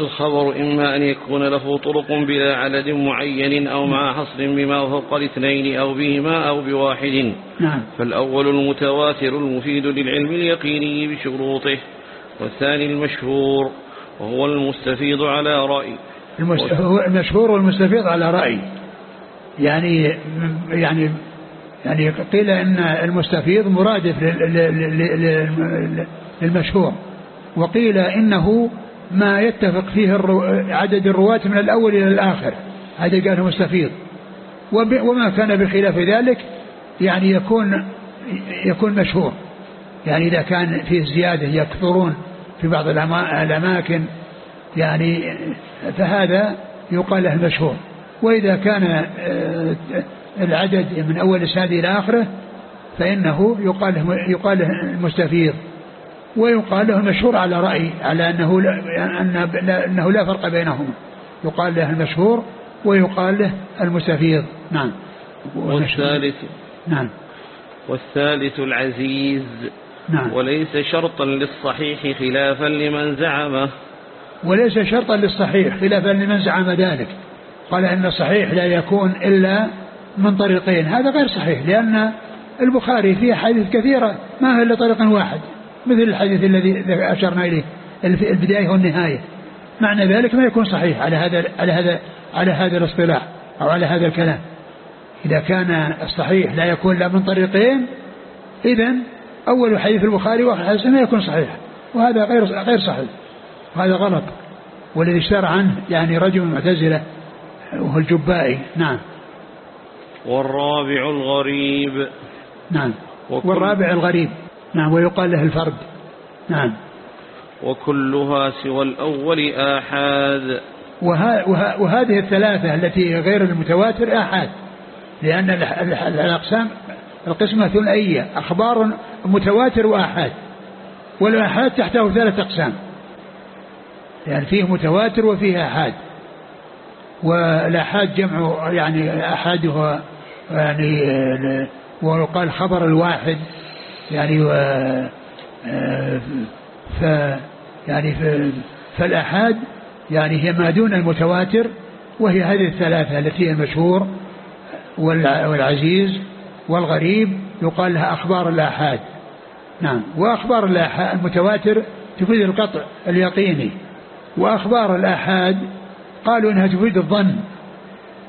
الخبر إما أن يكون له طرق بلا عدد معين أو مع حصر بما فوق الاثنين أو بهما أو بواحد. نعم. فالأول المتواتر المفيد للعلم اليقيني بشروطه والثاني المشهور وهو المستفيض على رأي. المشهور والمستفيض على رأي. يعني يعني يعني قيل إن المستفيض مرادف للمشهور وقيل إنه ما يتفق فيه عدد الرواة من الأول إلى الآخر هذا قاله مستفيض. وما كان بخلاف ذلك يعني يكون يكون مشهور. يعني إذا كان فيه زيادة يكثرون في بعض الأماكن يعني فهذا يقال له المشهور وإذا كان آه، العدد من أول السنة إلى آخره فإنه يقال له يقال له المستفيض ويقال له المشهور على رأي على أنه لا أنه لا فرق بينهما. يقال له المشهور ويقال له المستفيض. نعم. والثالث؟ نعم. والثالث العزيز. نعم. وليس شرطا للصحيح خلافا لمن زعمه وليس شرطا للصحيح خلافا لمن زعم ذلك. قال إن الصحيح لا يكون إلا من طريقين. هذا غير صحيح لأن البخاري فيه حديث كثيرة. ما هي إلا طريق واحد؟ مثل الحديث الذي أشرنا إليه. البداية والنهاية. معنى ذلك ما يكون صحيح على هذا على هذا على هذا الاصطلاح أو على هذا الكلام. إذا كان الصحيح لا يكون لا من طريقين إذا أول حديث البخاري وآخر حديث ما يكون صحيح. وهذا غير غير صحيح. وهذا غلط. والذي اشترى عنه يعني رجل معتزلة وهو الجبائي. نعم. والرابع الغريب. نعم. والرابع الغريب. نعم ويقال له الفرد. نعم. وكلها سوى الأول آحاد. وها وها وهذه الثلاثة التي غير المتواتر آحاد لأن الأقسام القسمة ثنائية أخبار متواتر وآحاد والآحاد تحته ثلاث أقسام. يعني فيه متواتر وفيه آحاد. والآحاد جمع يعني أحادها يعني ويقال خبر الواحد. يعني ف يعني فالآحاد يعني هي ما دون المتواتر وهي هذه الثلاثة التي هي المشهور والعزيز والغريب يقال لها أخبار الآحاد. نعم. وأخبار الآحاد المتواتر تفيد القطع اليقيني. وأخبار الآحاد قالوا إنها تفيد الظن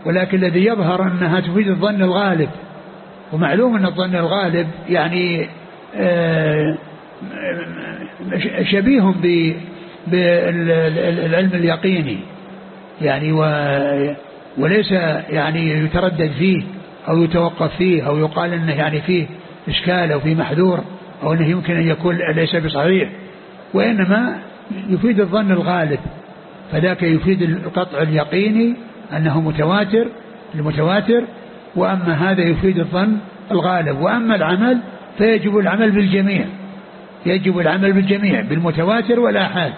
ولكن الذي يظهر إنها تفيد الظن الغالب. ومعلوم إن الظن الغالب يعني آه، شبيه بالعلم اليقيني. يعني وليس يعني يتردد فيه أو يتوقف فيه أو يقال إنه يعني فيه إشكال أو فيه محذور أو إنه يمكن أن يكون ليس بصحيح. وإنما يفيد الظن الغالب. فذاك يفيد القطع اليقيني أنه متواتر المتواتر وأما هذا يفيد الظن الغالب. وأما العمل فيجب العمل بالجميع. يجب العمل بالجميع بالمتواتر والآحاد.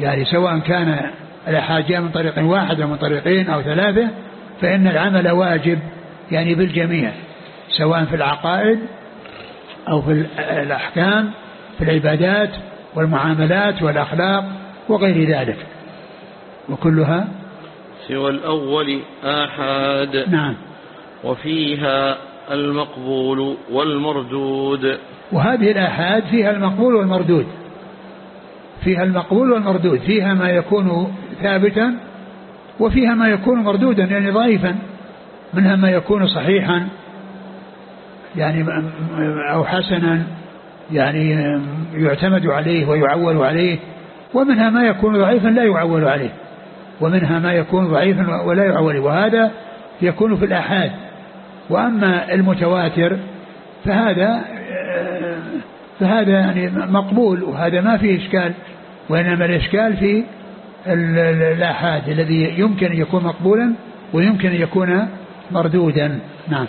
يعني سواء كان الآحاد جاء من طريق واحد أو من طريقين أو ثلاثة فإن العمل واجب يعني بالجميع سواء في العقائد أو في الأحكام في العبادات والمعاملات والأخلاق وغير ذلك. وكلها سوى الأول آحاد. نعم. وفيها المقبول والمردود. وهذه الآحاد فيها المقبول والمردود. فيها المقبول والمردود. فيها ما يكون ثابتا وفيها ما يكون مردودا يعني ضعيفا. منها ما يكون صحيحا يعني أو حسنا يعني يعتمد عليه ويعول عليه. ومنها ما يكون ضعيفا لا يعول عليه. ومنها ما يكون ضعيفا ولا يعول وهذا يكون في الآحاد. وأما المتواتر فهذا فهذا يعني مقبول وهذا ما فيه إشكال وإنما الإشكال في الآحاد الذي يمكن أن يكون مقبولا ويمكن أن يكون مردودا. نعم.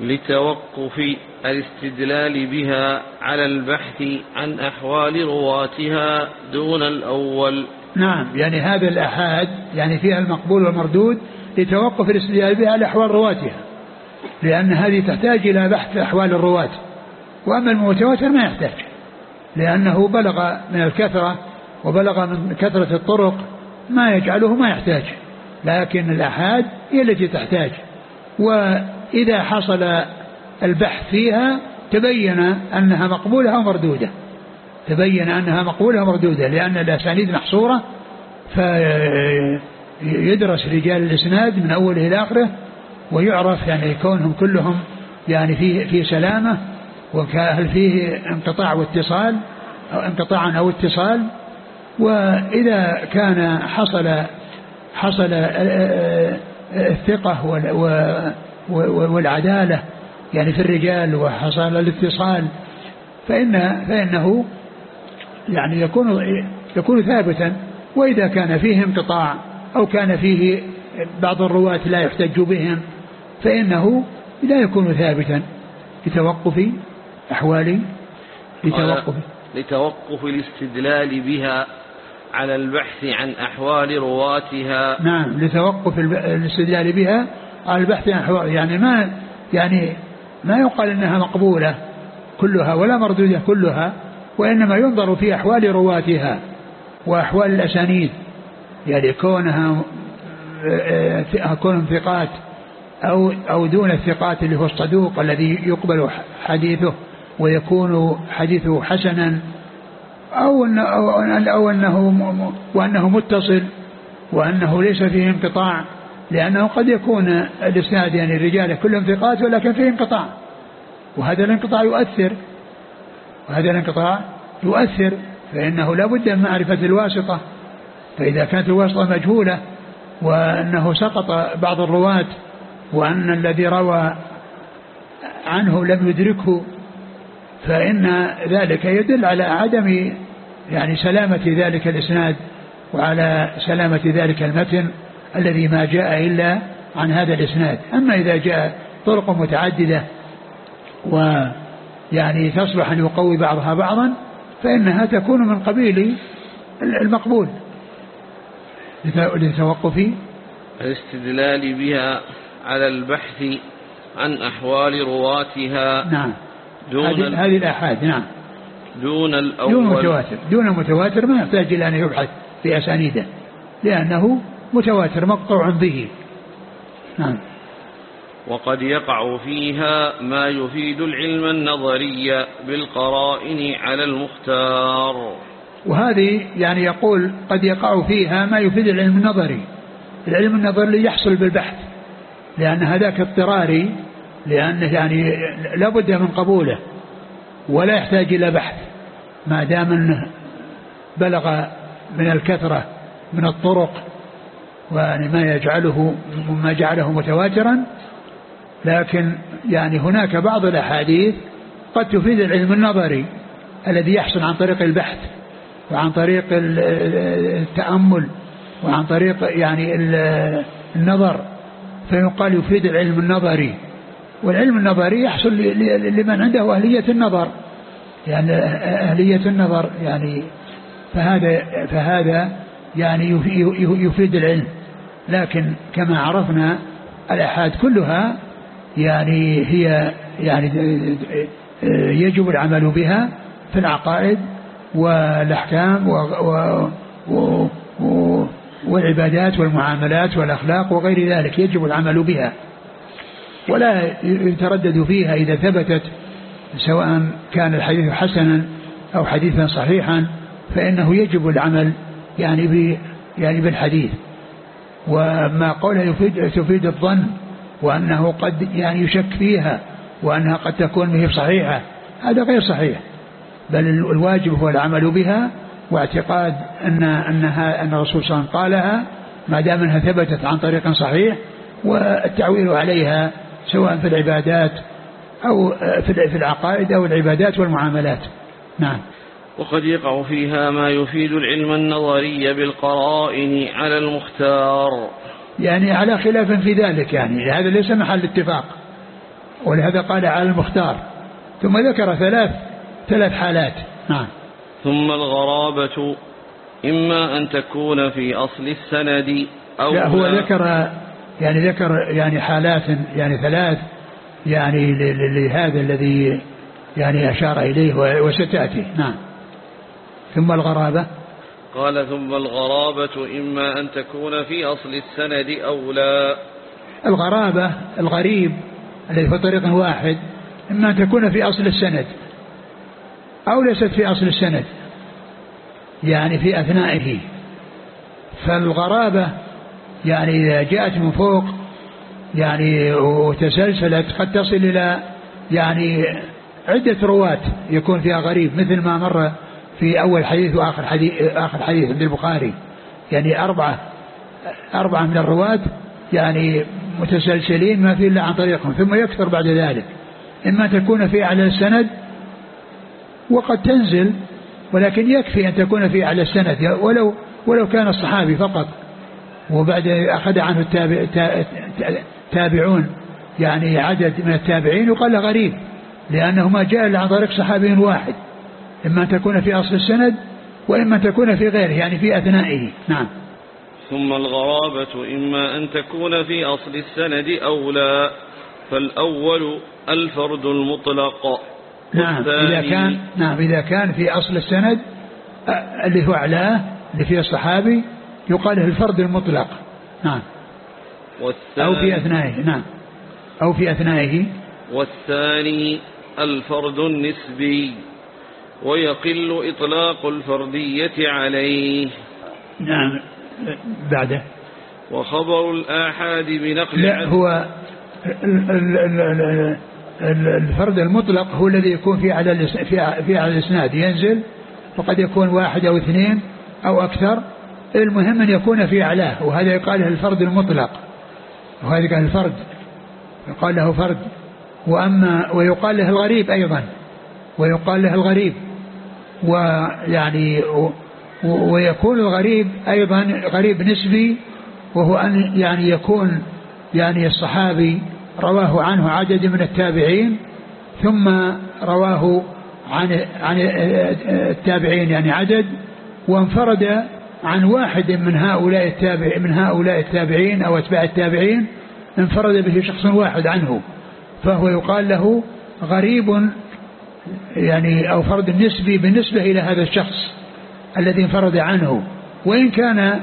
لتوقف الاستدلال بها على البحث عن أحوال رواتها دون الأول. نعم يعني هذا الأحاد يعني فيها المقبول والمردود لتوقف الاستدلال بها على أحوال رواتها. لأن هذه تحتاج إلى بحث أحوال الرواة. وأما المتواتر ما يحتاج لأنه بلغ من الكثرة وبلغ من كثرة الطرق ما يجعله ما يحتاج. لكن الآحاد هي التي تحتاج. وإذا حصل البحث فيها تبين أنها مقبولة أو مردودة. تبين أنها مقبولة أو مردودة لأن الأسانيد محصورة فيدرس رجال الإسناد من أوله إلى آخره ويعرف يعني كونهم كلهم يعني في في سلامة وهل فيه انقطاع واتصال أو انقطاعا أو اتصال وإذا كان حصل حصل الثقة والعدالة يعني في الرجال وحصل الاتصال فإن فإنه يعني يكون يكون ثابتا وإذا كان فيه انقطاع أو كان فيه بعض الرواة لا يحتج بهم فإنه لا يكون ثابتا لتوقف أحوال لتوقف. لتوقف الاستدلال بها على البحث عن أحوال رواتها. نعم لتوقف الاستدلال بها على البحث عن أحوال يعني ما يعني ما يقال إنها مقبولة كلها ولا مردودة كلها وإنما ينظر في أحوال رواتها وأحوال الأسانيد يعني كونها آه، كونهم ثقات أو أو دون الثقات اللي هو الصدوق الذي يقبل حديثه ويكون حديثه حسنا أو انه أو أنه وأنه متصل وأنه ليس فيه انقطاع لأنه قد يكون الإسناد يعني الرجال كلهم ثقات ولكن فيه انقطاع. وهذا الانقطاع يؤثر. وهذا الانقطاع يؤثر فإنه لا بد من معرفة الواسطة. فإذا كانت الواسطة مجهولة وأنه سقط بعض الرواة وأن الذي روى عنه لم يدركه فإن ذلك يدل على عدم يعني سلامة ذلك الإسناد وعلى سلامة ذلك المتن الذي ما جاء إلا عن هذا الإسناد. أما إذا جاء طرق متعددة ويعني تصلح أن يقوي بعضها بعضا فإنها تكون من قبيل المقبول لتوقف الاستدلال بها على البحث عن أحوال رواتها نعم. دون هذه الآحاد نعم. دون الأول. دون متواتر دون متواتر ما يحتاج إلى أن يبحث في أسانيده لأنه متواتر مقطوع به. نعم. وقد يقع فيها ما يفيد العلم النظري بالقرائن على المختار. وهذه يعني يقول قد يقع فيها ما يفيد العلم النظري. العلم النظري يحصل بالبحث. لأن هذاك اضطراري لأنه يعني لابد من قبوله ولا يحتاج إلى بحث ما دام أنه بلغ من الكثرة من الطرق ويعني ما يجعله ما جعله متواترا لكن يعني هناك بعض الأحاديث قد تفيد العلم النظري الذي يحصل عن طريق البحث وعن طريق التأمل وعن طريق يعني النظر. فيقال يفيد العلم النظري والعلم النظري يحصل لمن عنده أهلية النظر يعني أهلية النظر يعني فهذا فهذا يعني يفيد العلم. لكن كما عرفنا الآحاد كلها يعني هي يعني يجب العمل بها في العقائد والأحكام والعبادات والمعاملات والأخلاق وغير ذلك يجب العمل بها ولا يتردد فيها إذا ثبتت سواء كان الحديث حسنا أو حديثا صحيحا فإنه يجب العمل يعني يعني بالحديث وما قوله يفيد, تفيد الظن وأنه قد يعني يشك فيها وأنها قد تكون به صحيحة هذا غير صحيح بل الواجب هو العمل بها واعتقاد أن أنها أن الرسول صلى الله عليه وسلم قالها ما دام أنها ثبتت عن طريق صحيح والتعويل عليها سواء في العبادات أو في العقائد أو العبادات والمعاملات. نعم. وقد يقع فيها ما يفيد العلم النظري بالقرائن على المختار. يعني على خلاف في ذلك يعني هذا ليس محل اتفاق ولهذا قال على المختار. ثم ذكر ثلاث ثلاث حالات. نعم. ثم الغرابة إما أن تكون في أصل السند أو لا هو ذكر يعني ذكر يعني حالات يعني ثلاث يعني لهذا الذي يعني أشار إليه وستأتي. نعم. ثم الغرابة؟ قال ثم الغرابة إما أن تكون في أصل السند أو لا. الغرابة الغريب الذي في طريق واحد إما أن تكون في أصل السند. أو ليست في أصل السند يعني في أثنائه. فالغرابة يعني إذا جاءت من فوق يعني وتسلسلت قد تصل إلى يعني عدة رواة يكون فيها غريب مثل ما مر في أول حديث وآخر حديث آخر حديث عند البخاري يعني أربعة أربعة من الرواة يعني متسلسلين ما في إلا عن طريقهم ثم يكثر بعد ذلك. إما تكون في أعلى السند وقد تنزل ولكن يكفي أن تكون في أعلى السند ولو ولو كان الصحابي فقط. وبعد أخذ عنه التابع تابعون يعني عدد من التابعين يقال غريب لأنه ما جاء عن طريق صحابي واحد. إما أن تكون في أصل السند وإما أن تكون في غيره يعني في أثنائه. نعم. ثم الغرابة إما أن تكون في أصل السند أو لا فالأول الفرد المطلق. نعم إذا كان نعم إذا كان في أصل السند اللي هو أعلاه اللي فيه الصحابي يقال له الفرد المطلق. نعم. أو في أثنائه نعم. أو في أثنائه. والثاني الفرد النسبي ويقل إطلاق الفردية عليه. نعم بعده. وخبر الآحاد بنقل لا هو الفرد المطلق هو الذي يكون في على في على الإسناد. ينزل وقد يكون واحد أو اثنين أو أكثر. المهم أن يكون في أعلاه وهذا يقال له الفرد المطلق. وهذا قال الفرد يقال له فرد. وأما ويقال له الغريب أيضا. ويقال له الغريب. ويعني ويكون الغريب أيضا غريب نسبي وهو أن يعني يكون يعني الصحابي رواه عنه عدد من التابعين ثم رواه عن عن التابعين يعني عدد وانفرد عن واحد من هؤلاء التابع من هؤلاء التابعين أو أتباع التابعين انفرد به شخص واحد عنه فهو يقال له غريب يعني أو فرد نسبي بالنسبة إلى هذا الشخص الذي انفرد عنه وإن كان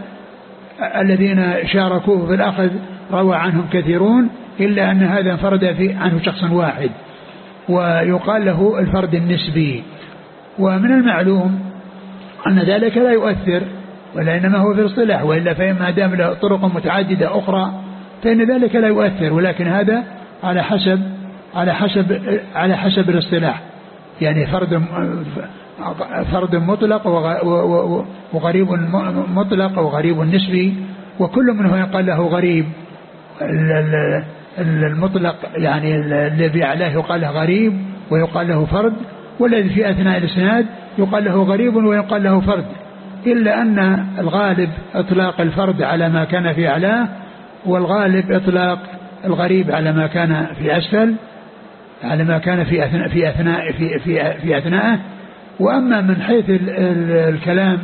الذين شاركوه في الأخذ روى عنهم كثيرون إلا أن هذا انفرد في عنه شخص واحد ويقال له الفرد النسبي. ومن المعلوم أن ذلك لا يؤثر ولا إنما هو في الاصطلاح وإلا فإما دام له طرق متعددة أخرى فإن ذلك لا يؤثر ولكن هذا على حسب على حسب على حسب الاصطلاح. يعني فرد فرد مطلق وغريب مطلق وغريب نسبي وكل منه يقال له غريب. المطلق يعني الذي عليه يقال له غريب ويقال له فرد والذي في أثناء الإسناد يقال له غريب ويقال له فرد. إلا أن الغالب إطلاق الفرد على ما كان في أعلاه والغالب إطلاق الغريب على ما كان في أسفل على ما كان في أثناء في أثناء في في, في أثناءه. وأما من حيث الكلام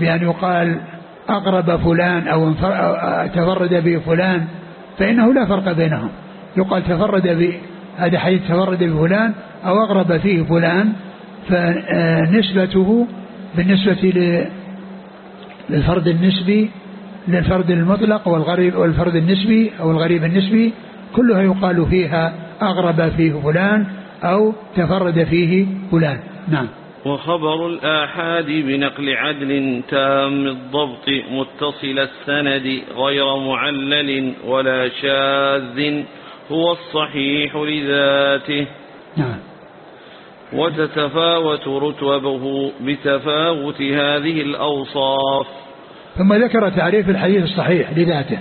بأن يقال أقرب فلان أو تفرد به فلان فإنه لا فرق بينهم. يقال تفرد هذا حديث تفرد بفلان أو أقرب فيه فلان فنسبته بالنسبة للفرد النسبي للفرد المطلق والغريب والفرد النسبي أو الغريب النسبي كلها يقال فيها أغرب فيه فلان أو تفرد فيه فلان. نعم. وخبر الآحاد بنقل عدل تام الضبط متصل السند غير معلل ولا شاذ هو الصحيح لذاته. نعم. وتتفاوت رتبه بتفاوت هذه الأوصاف. ثم ذكر تعريف الحديث الصحيح لذاته.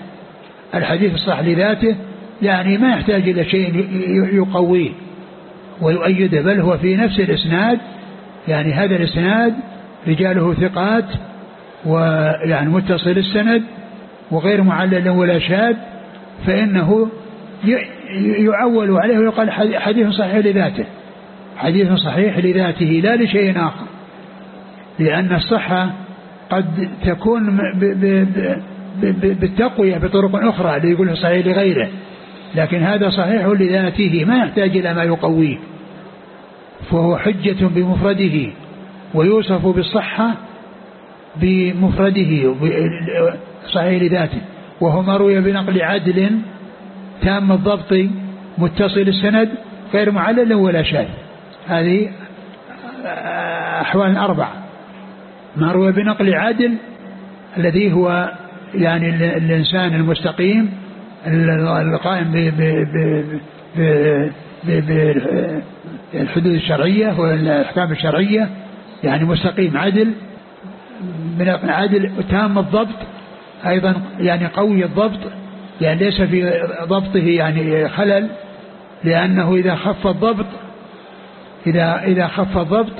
الحديث الصحيح لذاته يعني ما يحتاج إلى شيء يقويه ويؤيده بل هو في نفس الإسناد يعني هذا الإسناد رجاله ثقات ويعني متصل السند وغير معلل ولا شاذ فإنه يعول عليه ويقال حديث صحيح لذاته. حديث صحيح لذاته لا لشيء آخر. لأن الصحة قد تكون بالتقوية بطرق أخرى ليقول صحيح لغيره. لكن هذا صحيح لذاته ما يحتاج إلى ما يقويه. فهو حجة بمفرده ويوصف بالصحة بمفرده صحيح لذاته. وهو ما روي بنقل عدل تام الضبط متصل السند غير معلل ولا شاذ. هذه أحوال أربعة. ما روي بنقل عدل الذي هو يعني الإنسان المستقيم القائم بالحدود الشرعية والأحكام الشرعية يعني مستقيم عدل من عدل تام الضبط أيضا يعني قوي الضبط يعني ليس في ضبطه يعني خلل لأنه إذا خف الضبط إذا إذا خف الضبط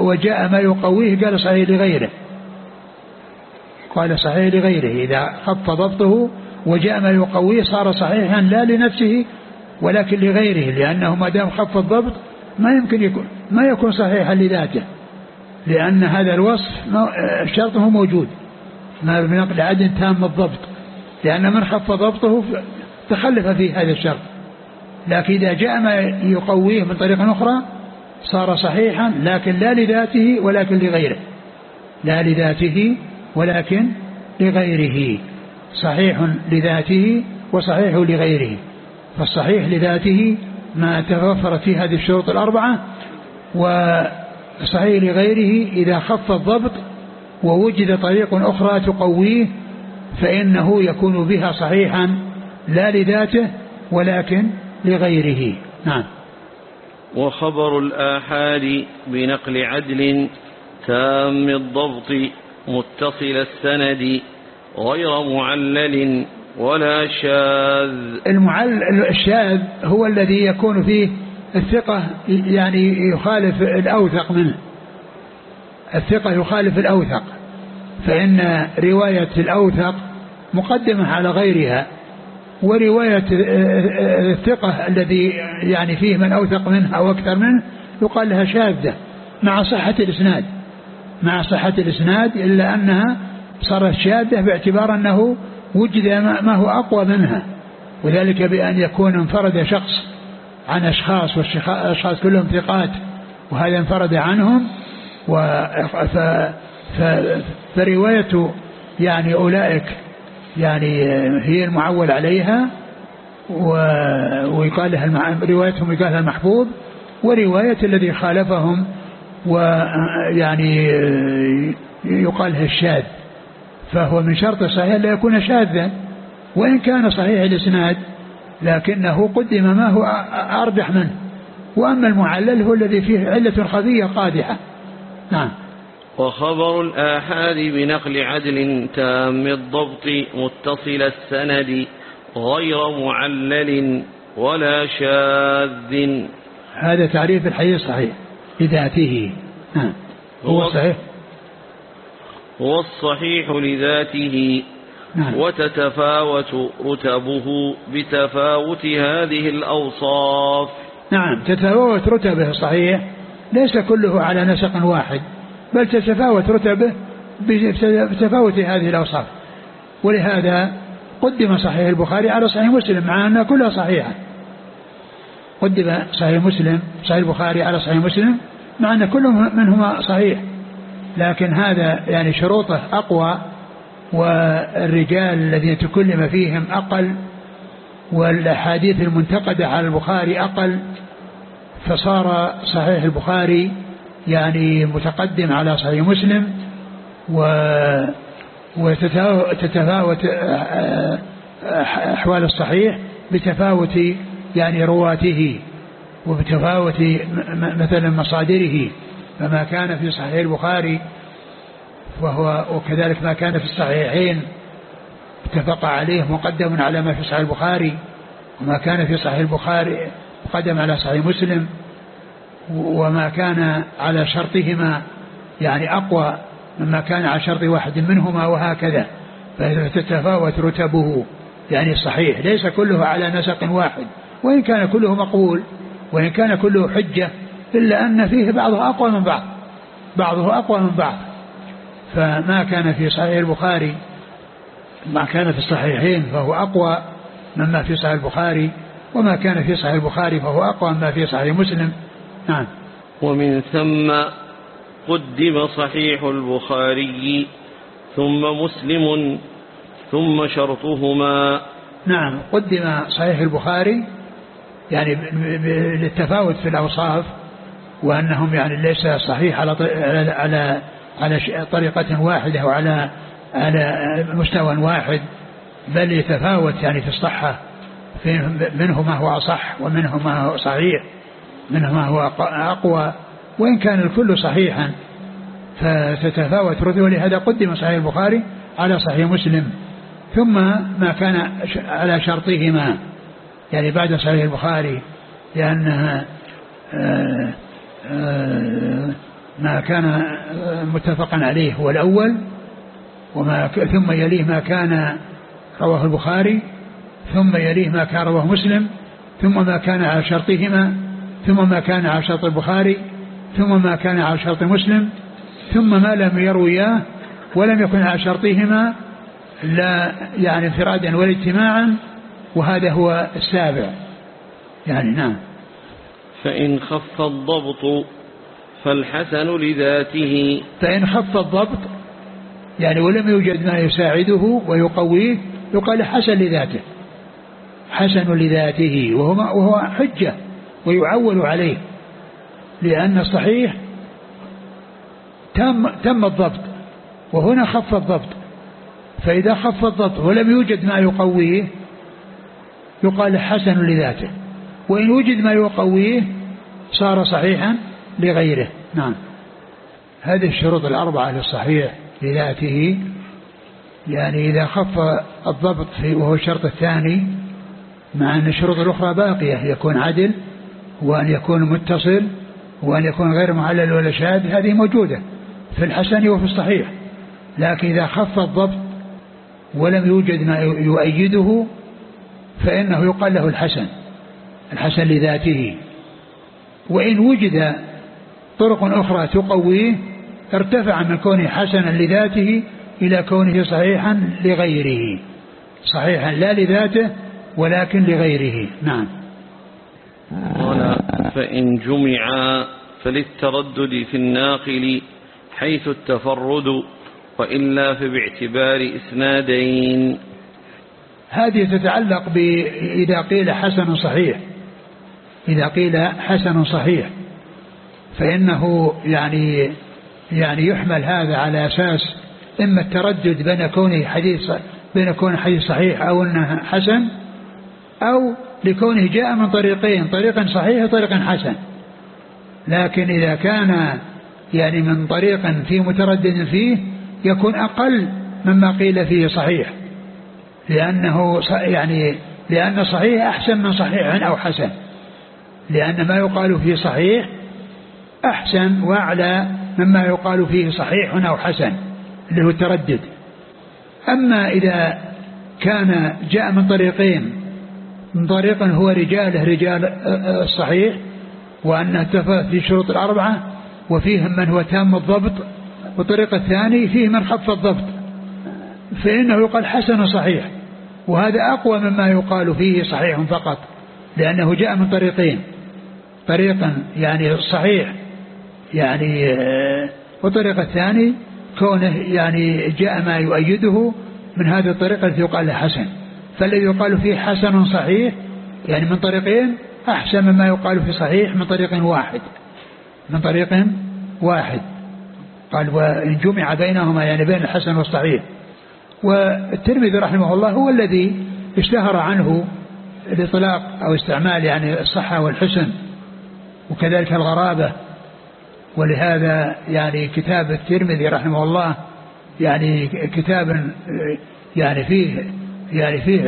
وجاء ما يقويه قال صحيح لغيره. قال صحيح لغيره إذا خف ضبطه وجاء ما يقويه صار صحيحا لا لنفسه ولكن لغيره لأنه ما دام خف الضبط ما يمكن يكون ما يكون صحيحا لذاته لأن هذا الوصف شرطه موجود. ما بنقل عدل تام الضبط لأن من خف ضبطه تخلف في هذا الشرط. لكن إذا جاء ما يقويه من طريق أخرى صار صحيحا لكن لا لذاته ولكن لغيره. لا لذاته ولكن لغيره. صحيح لذاته وصحيح لغيره. فالصحيح لذاته ما توفرت فيه هذه الشروط الأربعة وصحيح لغيره إذا خف الضبط ووجد طريق أخرى تقويه فإنه يكون بها صحيحا لا لذاته ولكن لغيره. نعم. وخبر الآحاد بنقل عدل تام الضبط متصل السند غير معلل ولا شاذ. المعل الشاذ هو الذي يكون فيه الثقة يعني يخالف الأوثق منه. الثقة يخالف الأوثق. فإن رواية الأوثق مقدمة على غيرها ورواية الثقة الذي يعني فيه من أوثق منه أو أكثر منه يقال لها شاذة مع صحة الإسناد. مع صحة الإسناد إلا أنها صارت شاذة باعتبار أنه وجد ما هو أقوى منها. وذلك بأن يكون انفرد شخص عن أشخاص والأشخاص كلهم ثقات وهذا انفرد عنهم. فرواية يعني أولئك يعني هي المعول عليها ويقال لها روايتهم يقال لها المحفوظ ورواية الذي خالفهم ويعني يقال لها الشاذ. فهو من شرط الصحيح لا يكون شاذا وإن كان صحيح الإسناد لكنه قدم ما هو أرجح منه. وأما المعلل هو الذي فيه علة خفية قادحة. نعم. وخبر الآحاد بنقل عدل تام الضبط متصل السند غير معلل ولا شاذ. هذا تعريف الحديث صحيح بذاته نعم. هو صحيح. هو الصحيح لذاته نعم. وتتفاوت رتبه بتفاوت هذه الأوصاف. نعم تتفاوت رتبه صحيح ليس كله على نسق واحد بل تتفاوت رتبه بتفاوت هذه الأوصاف. ولهذا قدم صحيح البخاري على صحيح مسلم مع أنها كلها صحيحة. قدم صحيح مسلم صحيح البخاري على صحيح مسلم مع أن كل منهما صحيح. لكن هذا يعني شروطه أقوى والرجال الذين تكلم فيهم أقل والأحاديث المنتقدة على البخاري أقل فصار صحيح البخاري يعني متقدم على صحيح مسلم و وتتفاوت أحوال الصحيح بتفاوت يعني رواته وبتفاوت مثلا مصادره. فما كان في صحيح البخاري وهو وكذلك ما كان في الصحيحين. اتفق عليه مقدم على ما في صحيح البخاري وما كان في صحيح البخاري مقدم على صحيح مسلم وما كان على شرطهما يعني أقوى مما كان على شرط واحد منهما وهكذا. فتتفاوت رتبه يعني صحيح. ليس كله على نسق واحد وإن كان كله مقبول وإن كان كله حجة إلا أن فيه بعضه أقوى من بعض بعضه أقوى من بعض. فما كان في صحيح البخاري ما كان في الصحيحين فهو أقوى مما في صحيح البخاري وما كان في صحيح البخاري فهو أقوى مما في صحيح مسلم. نعم. ومن ثم قدم صحيح البخاري ثم مسلم ثم شرطهما. نعم قدم صحيح البخاري يعني للتفاوت في الأوصاف وأنهم يعني ليس صحيح على على على طريقة واحدة وعلى على مستوى واحد بل يتفاوت يعني في الصحة. منه ما هو أصح ومنه ما هو صحيح منه ما هو أقوى. وإن كان الكل صحيحا فتتفاوت رتبه ولهذا قدم صحيح البخاري على صحيح مسلم. ثم ما كان على شرطهما يعني بعد صحيح البخاري لأنها آه، ما كان متفقا عليه هو الأول وما ثم يليه ما كان رواه البخاري ثم يليه ما كان رواه مسلم ثم ما كان على شرطهما ثم ما كان على شرط البخاري ثم ما كان على شرط مسلم ثم ما لم يروياه ولم يكن على شرطهما لا يعني انفرادا ولا اجتماعا وهذا هو السابع. يعني نعم. فإن خف الضبط فالحسن لذاته. فإن خف الضبط يعني ولم يوجد ما يساعده ويقويه يقال حسن لذاته. حسن لذاته وهو, وهو حجة ويعول عليه. لأن الصحيح تم, تم الضبط وهنا خف الضبط. فإذا خف الضبط ولم يوجد ما يقويه يقال حسن لذاته. وإن وجد ما يقويه صار صحيحا لغيره. نعم. هذه الشروط الأربعة للصحيح لذاته يعني إذا خف الضبط في وهو الشرط الثاني مع أن الشروط الأخرى باقية يكون عدل وأن يكون متصل وأن يكون غير معلل ولا شاذ هذه موجودة في الحسن وفي الصحيح. لكن إذا خف الضبط ولم يوجد ما يؤيده فإنه يقال له الحسن الحسن لذاته. وإن وجد طرق أخرى تقويه ارتفع من كونه حسنا لذاته إلى كونه صحيحا لغيره. صحيحا لا لذاته ولكن لغيره. نعم. قال فإن جمع فللتردد في الناقل حيث التفرد وإلا فباعتبار إسنادين. هذه تتعلق ب إذا قيل حسن صحيح. إذا قيل حسن صحيح فإنه يعني يعني يحمل هذا على أساس إما التردد بين كونه حديث بين كونه حديث صحيح أو أنه حسن أو لكونه جاء من طريقين طريق صحيح وطريق حسن. لكن إذا كان يعني من طريق في متردد فيه يكون أقل مما قيل فيه صحيح. لأنه يعني لأن صحيح أحسن من صحيح أو حسن. لأن ما يقال فيه صحيح أحسن وأعلى مما يقال فيه صحيح أو حسن اللي هو التردد. أما إذا كان جاء من طريقين من طريق هو رجاله رجال الصحيح وأنه اتفق في شروط الأربعة وفيهم من هو تام الضبط والطريق الثاني فيه من خف الضبط. فإنه يقال حسن صحيح وهذا أقوى مما يقال فيه صحيح فقط لأنه جاء من طريقين. طريقا يعني صحيح يعني آه، والطريق الثاني كونه يعني جاء ما يؤيده من هذه الطريقة التي يقال لها حسن. فالذي يقال فيه حسن صحيح يعني من طريقين أحسن مما يقال في صحيح من طريق واحد. من طريق واحد. قال وإن جمع بينهما يعني بين الحسن والصحيح. والترمذي رحمه الله هو الذي اشتهر عنه الإطلاق أو استعمال يعني الصحة والحسن. وكذلك الغرابة. ولهذا يعني كتاب الترمذي رحمه الله يعني كتاب يعني فيه يعني فيه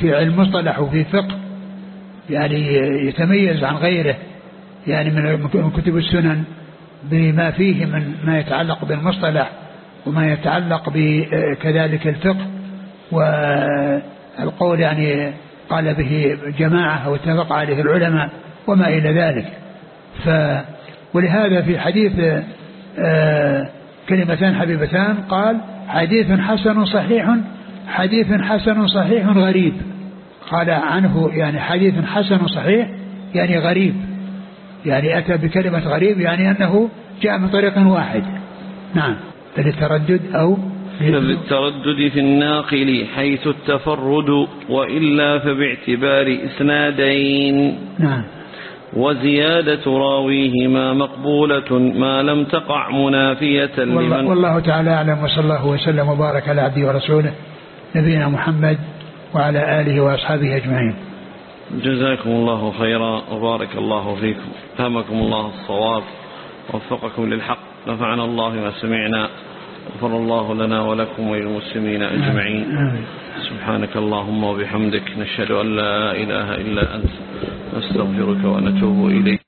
في علم مصطلح وفي فقه يعني يتميز عن غيره يعني من كتب السنن بما فيه من ما يتعلق بالمصطلح وما يتعلق بكذلك الفقه. والقول يعني قال به جماعة أو اتفق عليه العلماء. وما إلى ذلك. ف ولهذا في حديث آه، كلمتان حبيبتان قال حديث حسن صحيح حديث حسن صحيح غريب. قال عنه يعني حديث حسن صحيح يعني غريب. يعني أتى بكلمة غريب يعني أنه جاء من طريق واحد. نعم. فللتردد أو فبالتردد في الناقل حيث التفرد وإلا فباعتبار إسنادين. نعم. وزيادة راويهما مقبولة ما لم تقع منافية والله, لمن والله تعالى أعلم وصلى الله وسلم وبارك على عبده ورسوله نبينا محمد وعلى آله وأصحابه أجمعين. جزاكم الله خيرا وبارك الله فيكم. فهمكم الله الصواب ووفقكم للحق نفعنا الله ما سمعنا غفر الله لنا ولكم وللمسلمين أجمعين. سبحانك اللهم وبحمدك نشهد أن لا إله إلا أنت نستغفرك ونتوب إليك